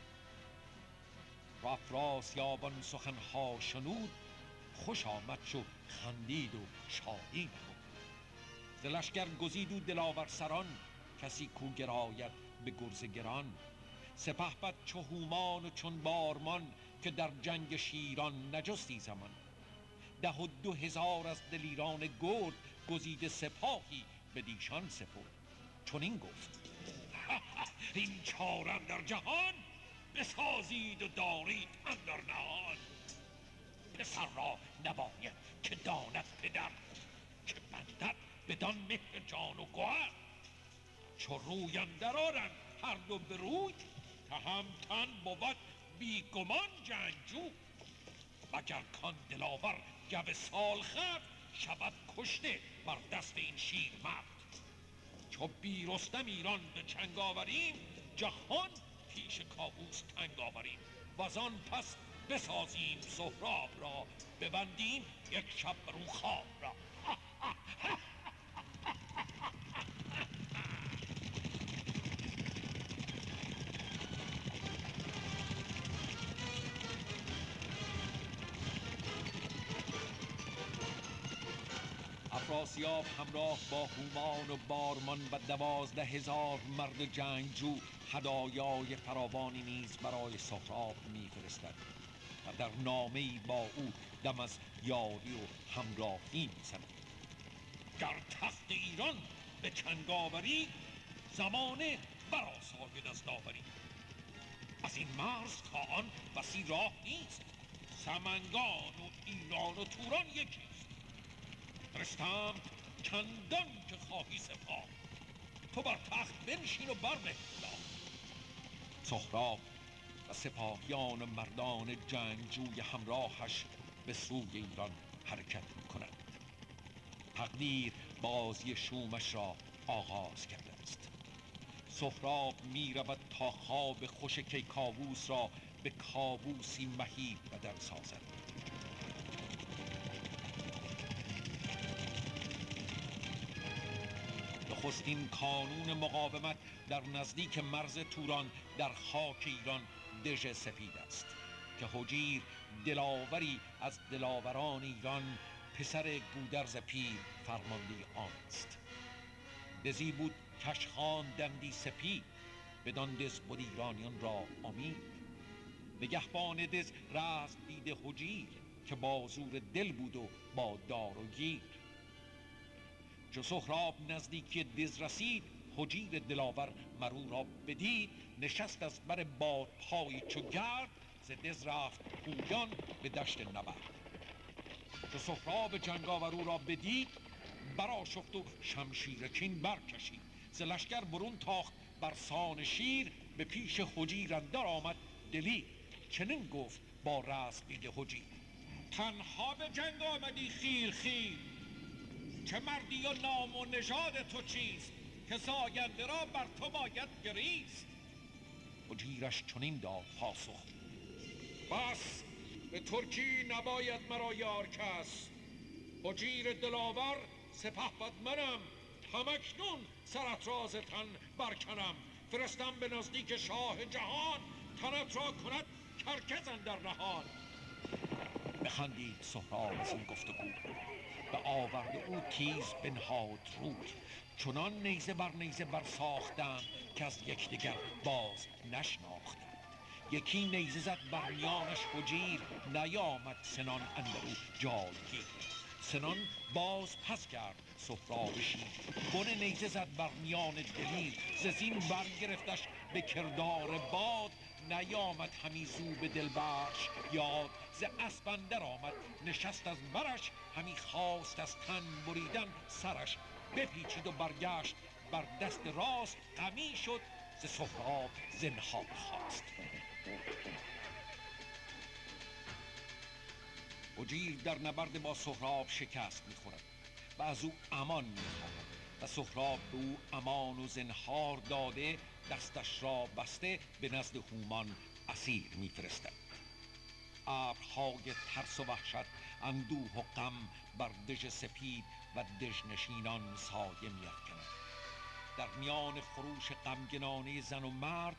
و افراسیاب سخنها شنود خوش آمد شو خندید و شادی نمود ز گزید و دلاور سران کسی کو گراید به گرز گران. سپه بد چو هومان و چون بارمان که در جنگ شیران نجستی زمان. ده و دو هزار از دلیران گرد گزیده سپاهی به دیشان سپرد. چون این گفت این چارم در جهان بسازید و دارید اندر نهان. را نباید که داند پدر که بندد بدان مهر جان و گوهر چو روی اندر آرند هر دو به روی تن بود بیگمان جنگجو مگر کان دلاور گو سال خرد شود کشته بر دست این شیر مرد چو بیرستم ایران به چنگ آوریم جهان پیش کابوس تنگ آوریم و آن پس بسازیم سهراب را. ببندیم یک شب رو خواب را. افراسیاب همراه با هومان و بارمان و دوازده هزار مرد جنگجو هدایای فراوانی نیز برای سهراب میفرستد. در نامه با او دم از یاری و همراهی می‌زند گر تخت ایران به چنگاوری زمانه براساید از داوری. از این مرز تا آن بسی راه نیست. سمنگان و ایران و توران یکی فرستم چندان که خواهی سپاه. تو بر تخت بنشین و برنه. سهراب سپاهیان و مردان جنگجوی همراهش به سوی ایران حرکت کنند تقدیر بازی شومش را آغاز کرده است. سهراب می رود تا خواب خوش کیکاووس را به کابوسی مهیب بدل سازد. نخستین کانون مقاومت در نزدیک مرز توران در خاک ایران دژ سپید است که حجیر دلاوری از دلاوران ایران پسر گودرز پیر فرمانده آن است. دزی بود کشخان دندی سپید بدان دز بود ایرانیان را امید. نگهبان دز رزم دیده حجیر که با زور دل بود و با دار و گیر. چو سهراب نزدیکی دز رسید حجیر دلاور مرو را بدید نشست از بر پای چو گرد ز دز رفت پویان به دشت نبرد. چو سهراب جنگاور او را بدید برآشفت و شمشیر کین برکشید. ز لشکر برون تاخت بر سان شیر به پیش حجیر اندر آمد دلیر. چنین گفت با دیده حجیر. تنها به جنگ آمدی خیر خیر چه مردی و نام و نژاد تو چیست؟ که ساینده را بر تو باید گریست. حجیرش چنین داد پاسخ. بس به ترکی نباید مرا یار کس. حجیر دلاور سپه بد منم. همکنون سرت راز تن برکنم. فرستم به نزدیک شاه جهان. تنت را کند کرکز در نهان. بخندید سهراب از این گفتگو. به آورد او تیز بنهاد روی چنان نیزه بر نیزه بر ساختند که از یکدیگر باز نشناختند. یکی نیزه زد بر میانش حجیر نیامد سنان اندرو جایگیر. سنان باز پس کرد سهراب شیر. بن نیزه زد بر میان دلیر. ز زین برگرفتش به کردار باد. نیامد همی زو به دلبرش یاد. ز اسب آمد نشست از برش. همی خواست از تن بریدن سرش بپیچید و برگشت بر دست راست غمی شد ز سهراب زنهار خواست وجیر در نبرد با سهراب شکست می‌خورد و از او امان می‌خواهد و سهراب به او امان و زنهار داده دستش را بسته به نزد هومان اسیر میفرستد. ابرهای ترس و وحشت اندوه و غم بر دژ سپید و دژنشینان سایه میافکند در میان خروش غمگنانه زن و مرد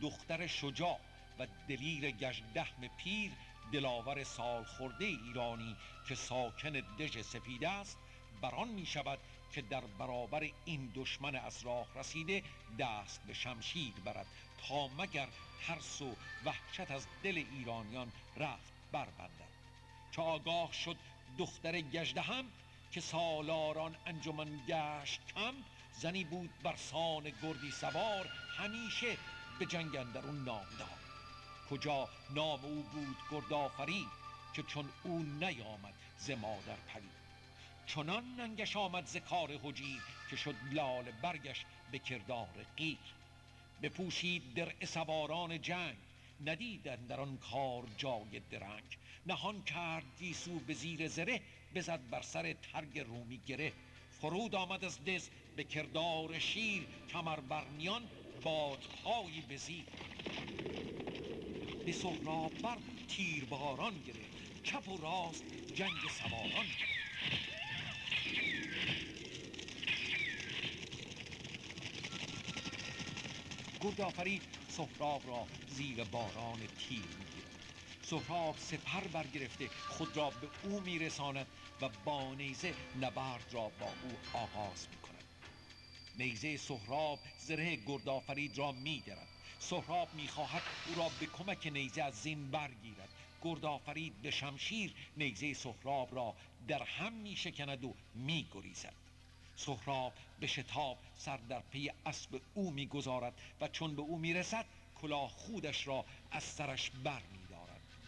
دختر شجاع و دلیر گژدهم پیر دلاور سالخورده ایرانی که ساکن دژ سفید است بران می شود که در برابر این دشمن از راه رسیده دست به شمشیر برد تا مگر ترس و وحشت از دل ایرانیان رفت بربندد. چه آگاه شد دختر گجده هم که سالاران انجمن گشت کم زنی بود بر سان گردی سوار همیشه به جنگ اندرون نامدار کجا نام او بود گردآفرید که چون او نیامد ز مادر پرید چنان ننگش آمد ز کار حجیر که شد لال برگش به کردار قیر. بپوشید در سواران جنگ ندیدن در آن کار جای درنگ. نهان کرد گیسو به زیر زره بزد بر سر ترگ رومی گره. فرود آمد از دز به کردار شیر کمر بر میان بادهایی به زیر. به سهراب بر تیر باران گرفت چپ و راست جنگ سواران گرد آفرید سهراب را زیر باران تیر سهراب سپر برگرفته خود را به او میرساند و با نیزه نبرد را با او آغاز می‌کند. نیزه سهراب زره گردآفرید را میدرد. سهراب می‌خواهد او را به کمک نیزه از زین برگیرد گردآفرید به شمشیر نیزه سهراب را در هم میشکند و میگریزد. سهراب به شتاب سر در پی اسب او می‌گذارد و چون به او می‌رسد کلاه خودش را از سرش بر میدارد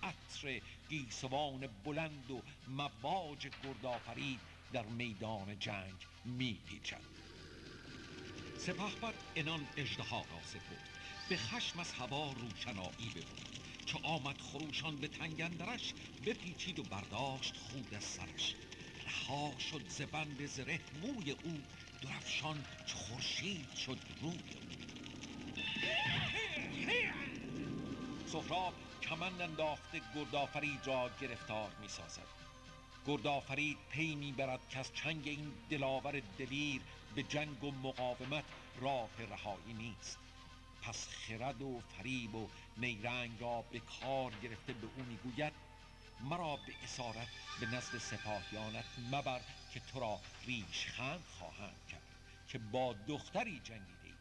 عطر گیسوان بلند و مواج گردآفرید در میدان جنگ میپیچد سپهبد انان اژدها را سپرد به خشم از هوا روشنایی ببود چو آمد خروشان به تنگندرش بپیچید و برداشت خود از سرش رها شد ز بند زره موی او درفشان چو خورشید شد روی او سهراب کمند انداخته گردآفرید را گرفتار می سازد گردآفرید پی می برد که از چنگ این دلاور دلیر به جنگ و مقاومت راه رهایی نیست. پس خرد و فریب و نیرنگ را به کار گرفته به او می‌گوید مرا به اسارت به نزد سپاهیانت مبر که تو را ریشخند خواهند کرد که با دختری جنگیده ای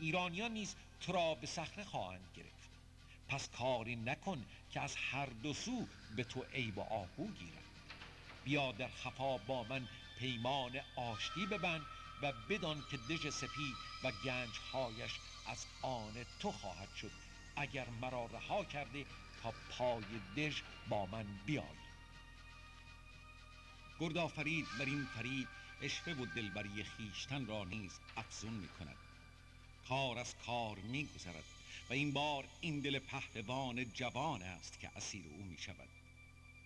ایرانیان نیز تو را به صخره خواهند گرفت. پس کاری نکن که از هر دو سو به تو عیب و آهو گیرند بیا در خفا با من پیمان آشتی ببند و بدان که دژ سپید و گنجهایش از آن تو خواهد شد. اگر مرا رها کرده تا پای دژ با من بیایی. گردآفرید بر این فرید اشفه و دلبری خیشتن را نیز افزون می کند کار از کار می گذرد و این بار این دل پهلوان جوان است که اسیر او می شود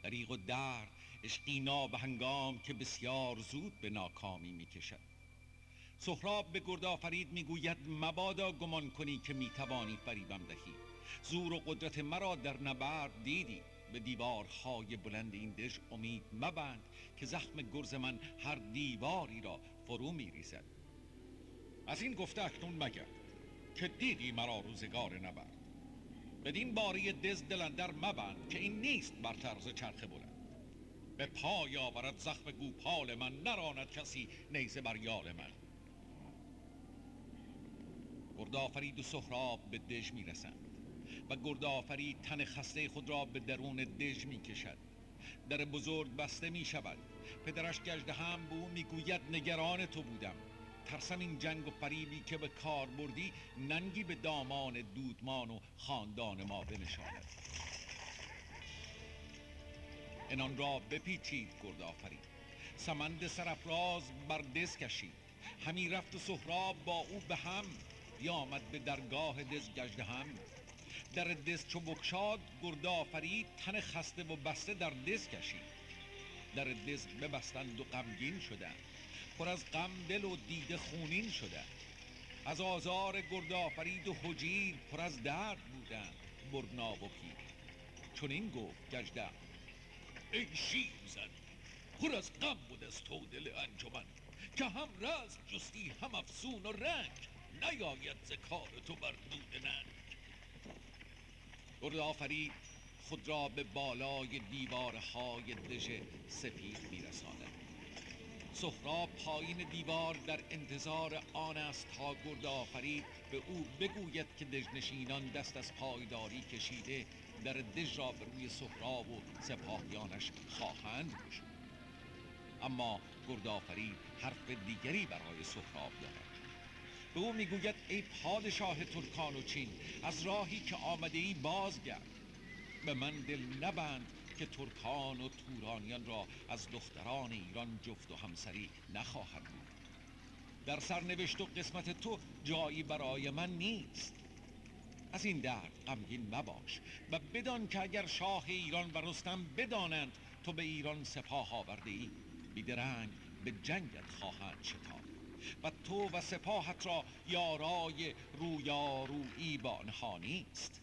دریغ و درد عشقی هنگام که بسیار زود به ناکامی می کشد سهراب به گردآفرید می‌گوید مبادا گمان کنی که می‌توانی فریبم دهی. زور و قدرت مرا در نبرد دیدی. به دیوارهای بلند این دژ امید مبند که زخم گرز من هر دیواری را فرو میریزد. از این گفته اکنون مگرد که دیدی مرا روزگار نبرد. بدین باری دز دلندر مبند که این نیست بر طرز چرخ بلند. به پای آورد زخم گوپال من نراند کسی نیزه بر یال من. گردآفرید و سهراب به دژ می‌رسند و گردآفرید تن خسته خود را به درون دژ می‌کشد. در بزرگ بسته می شود پدرش گجده هم به او می‌گوید نگران تو بودم. ترسم این جنگ و فریبی که به کار بردی ننگی به دامان دودمان و خاندان ما بنشاند. انان را بپیچید گرد آفرید سمند سرفراز بر دز کشید. همی رفت سهراب با او به هم. بیامد به درگاه دز گجده هم. در دز چو بکشاد گرد آفرید تن خسته و بسته در دز کشید. در دز ببستند و غمگین شدند. پر از غم دل و دیده خونین شدند. از آزار گرد آفرید و حجیر پر از درد بودند برنا و پیر. چون این گفت گجده ای شیر زن پر از غم بود از تو دل انجمن. که هم رزم جستی هم افسون و رنگ نیاید ز کار تو بر دود ننگ گرد آفرید خود را به بالای دیوارهای دژ سپید میرساند. سهراب پایین دیوار در انتظار آن است تا گرد آفرید به او بگوید که دژنشینان دست از پایداری کشیده در دژ را به روی سهراب و سپاهیانش خواهند گشود اما گردآفرید حرف دیگری برای سهراب دارد. به او می‌گوید ای پادشاه ترکان و چین از راهی که آمده ای بازگرد. به من دل نبند که ترکان و تورانیان را از دختران ایران جفت و همسری نخواهد بود. در سرنوشت و قسمت تو جایی برای من نیست. از این درد غمگین مباش و بدان که اگر شاه ایران و رستم بدانند تو به ایران سپاه آورده ای بیدرنگ به جنگت خواهند شتاب و تو و سپاهت را یارای رویارویی با آنها نیست.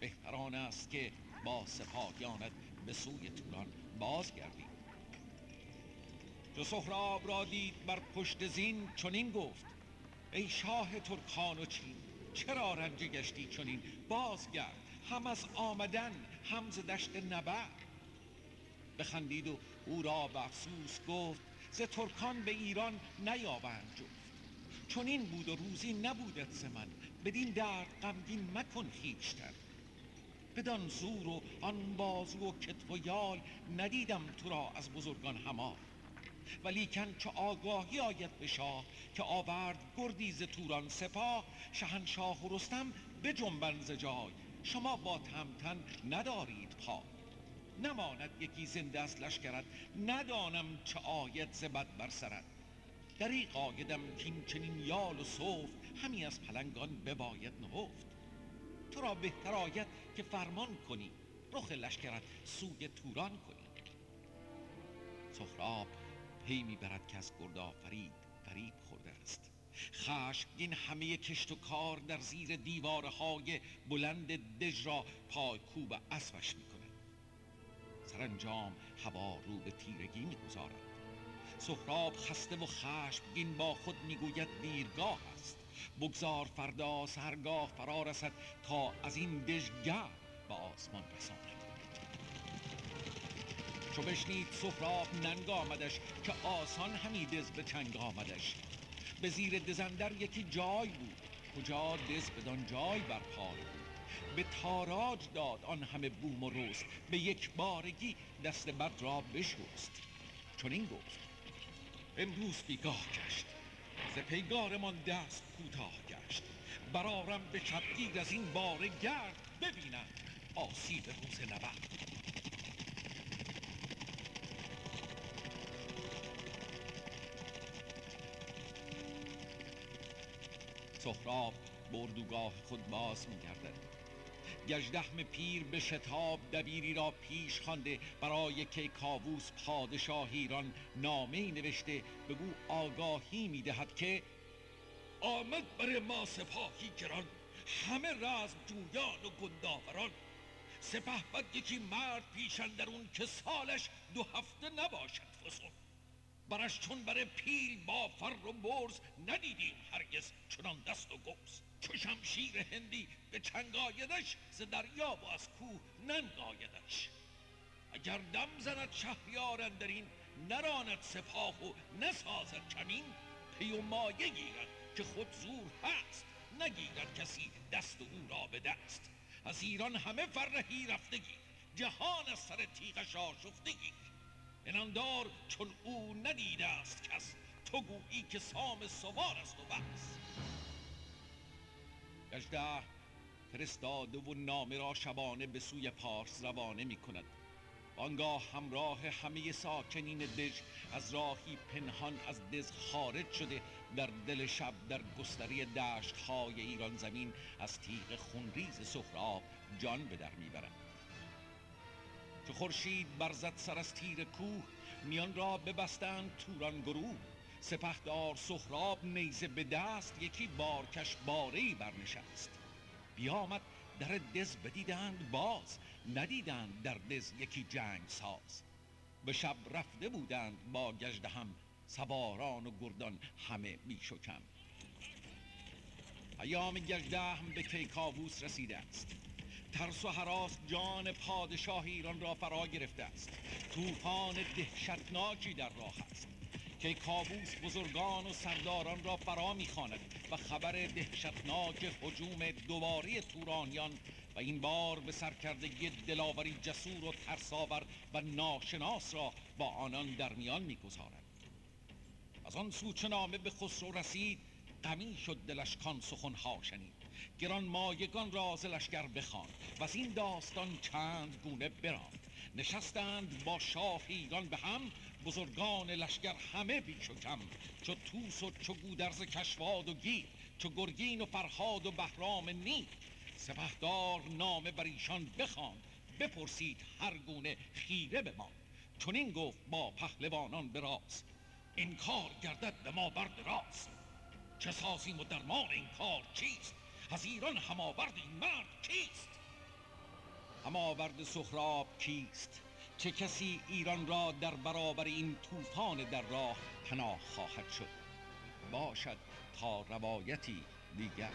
بهتران است که با سپاهیانت به سوی توران بازگردی چو سهراب را دید بر پشت زین چنین گفت ای شاه ترکان و چین چرا رنجه گشتی چنین؟ بازگرد هم از آمدن هم ز دشت نبرد. بخندید و او را به افسوس گفت ز ترکان به ایران نیابند جفت. چون این بود و روزی نبودت ز من بدین درد غمگین مکن خویشتن بدان زور و آن بازو و کتف و یال ندیدم تو را از بزرگان همال ولیکن چو آگاهی آید به شاه که آورد گردی ز توران سپاه شهنشاه و رستم بجنبند ز جای. شما با تهمتن ندارید پای نماند یکی زنده از لشکرت ندانم چه آید ز بد بر سرت. دریغ آیدم کین چنین یال و صفت همی از پلنگان بباید نهفت. تو را بهتر آید که فرمان کنی. رخ لشکرت سوی توران کنی. سهراب پی می‌برد که از گرد آفرید فریب خورده است. خشمگین همه کشت و کار در زیر دیوارهای بلند دژ را پایکوب اسبش می کند سرانجام هوا رو به تیرگی می‌گذارد. سهراب خسته و خشمگین با خود می‌گوید دیرگاه است. بگذار فردا سرگاه فرا رسد تا از این دژ گرد به آسمان رساند. چو بشنید سهراب ننگ آمدش که آسان همی دز به چنگ آمدش. به زیر دزندر یکی جای بود کجا دز بدان جای برپای بود. به تاراج داد آن همه بوم و رست به یک بارگی دست بد را بشست. چون این گفت امروز بیگاه گشت. ز پیگارمان دست کوتاه گشت. برارم به شبگیر از این باره گرد ببینم آسیب روز نبرد. سهراب بردوگاه خود باز میگردد. گژدهم پیر به شتاب دبیری را پیش خوانده. برای کیکاووس پادشاه ایران نامه نوشته. بگو آگاهی می‌دهد که آمد بر ما سپاهی گران. همه رزم جویان و گنداوران. سپه بد یکی مرد پیش اندرون که سالش دو هفته نباشد فسون. برش چون بر پیل با فر و برز ندیدیم هرگز چنان دست و گوز. چو شمشیر هندی به چنگ آیدش ز دریا و از کوه ننگ آیدش. اگر دم زند شهریار اندرین نراند سپاه و نسازد کمین پی و مایه گیرد که خود زور هست نگیرد کسی دست او را به دست. از ایران همه فرهی رفتگی جهان از سر تیغش اناندار چون او ندیده است کس تو گویی که سام سوار است و بس. گژده فرستاده و نامه را شبانه به سوی پارس روانه می کند. آنگاه همراه همه ساکنین دژ از راهی پنهان از دز خارج شده در دل شب در گستری دشت های ایران زمین از تیغ خونریز سهراب جان به در می‌برند چو خورشید برزد سر از تیر کوه میان را ببستند توران گروه. سپهدار سهراب نیزه به دست یکی بارکش باری برنشست. بیامد در دز بدیدند باز ندیدند در دز یکی جنگ ساز. به شب رفته بودند با گجده هم سواران و گردان همه بیش و کم. هم به کیکاووس رسیده است. ترس و حراس جان پادشاه ایران را فرا گرفته است. طوفان دهشتناکی در راه است. که کابوس بزرگان و سرداران را فرا می‌خواند و خبر دهشتناک هجوم دوباره تورانیان و این بار به سرکردگی دلاوری جسور و ترساور و ناشناس را با آنان در میان می‌گذارد. از آن نامه به خسرو رسید غمی شد دلش کان سخنها شنید. گران مایگان راز لشکر بخوان و از این داستان چند گونه براند. نشستند با شاه ایران به هم بزرگان لشکر همه بیش و کم. چو توس و چو گودرز کشواد و گیر چو گرگین و فرهاد و بهرام نیر سپهدار نامه بر ایشان بخواند بپرسید هر گونه خیره بمان چون این گفت با پهلوانان به راست این کار گردد به ما برد راست چه سازیم و درمان این کار چیست؟ از ایران هماورد این مرد کیست؟ هماورد سخراب کیست؟ چه کسی ایران را در برابر این طوفان در راه پناه خواهد شد؟ باشد تا روایتی دیگر.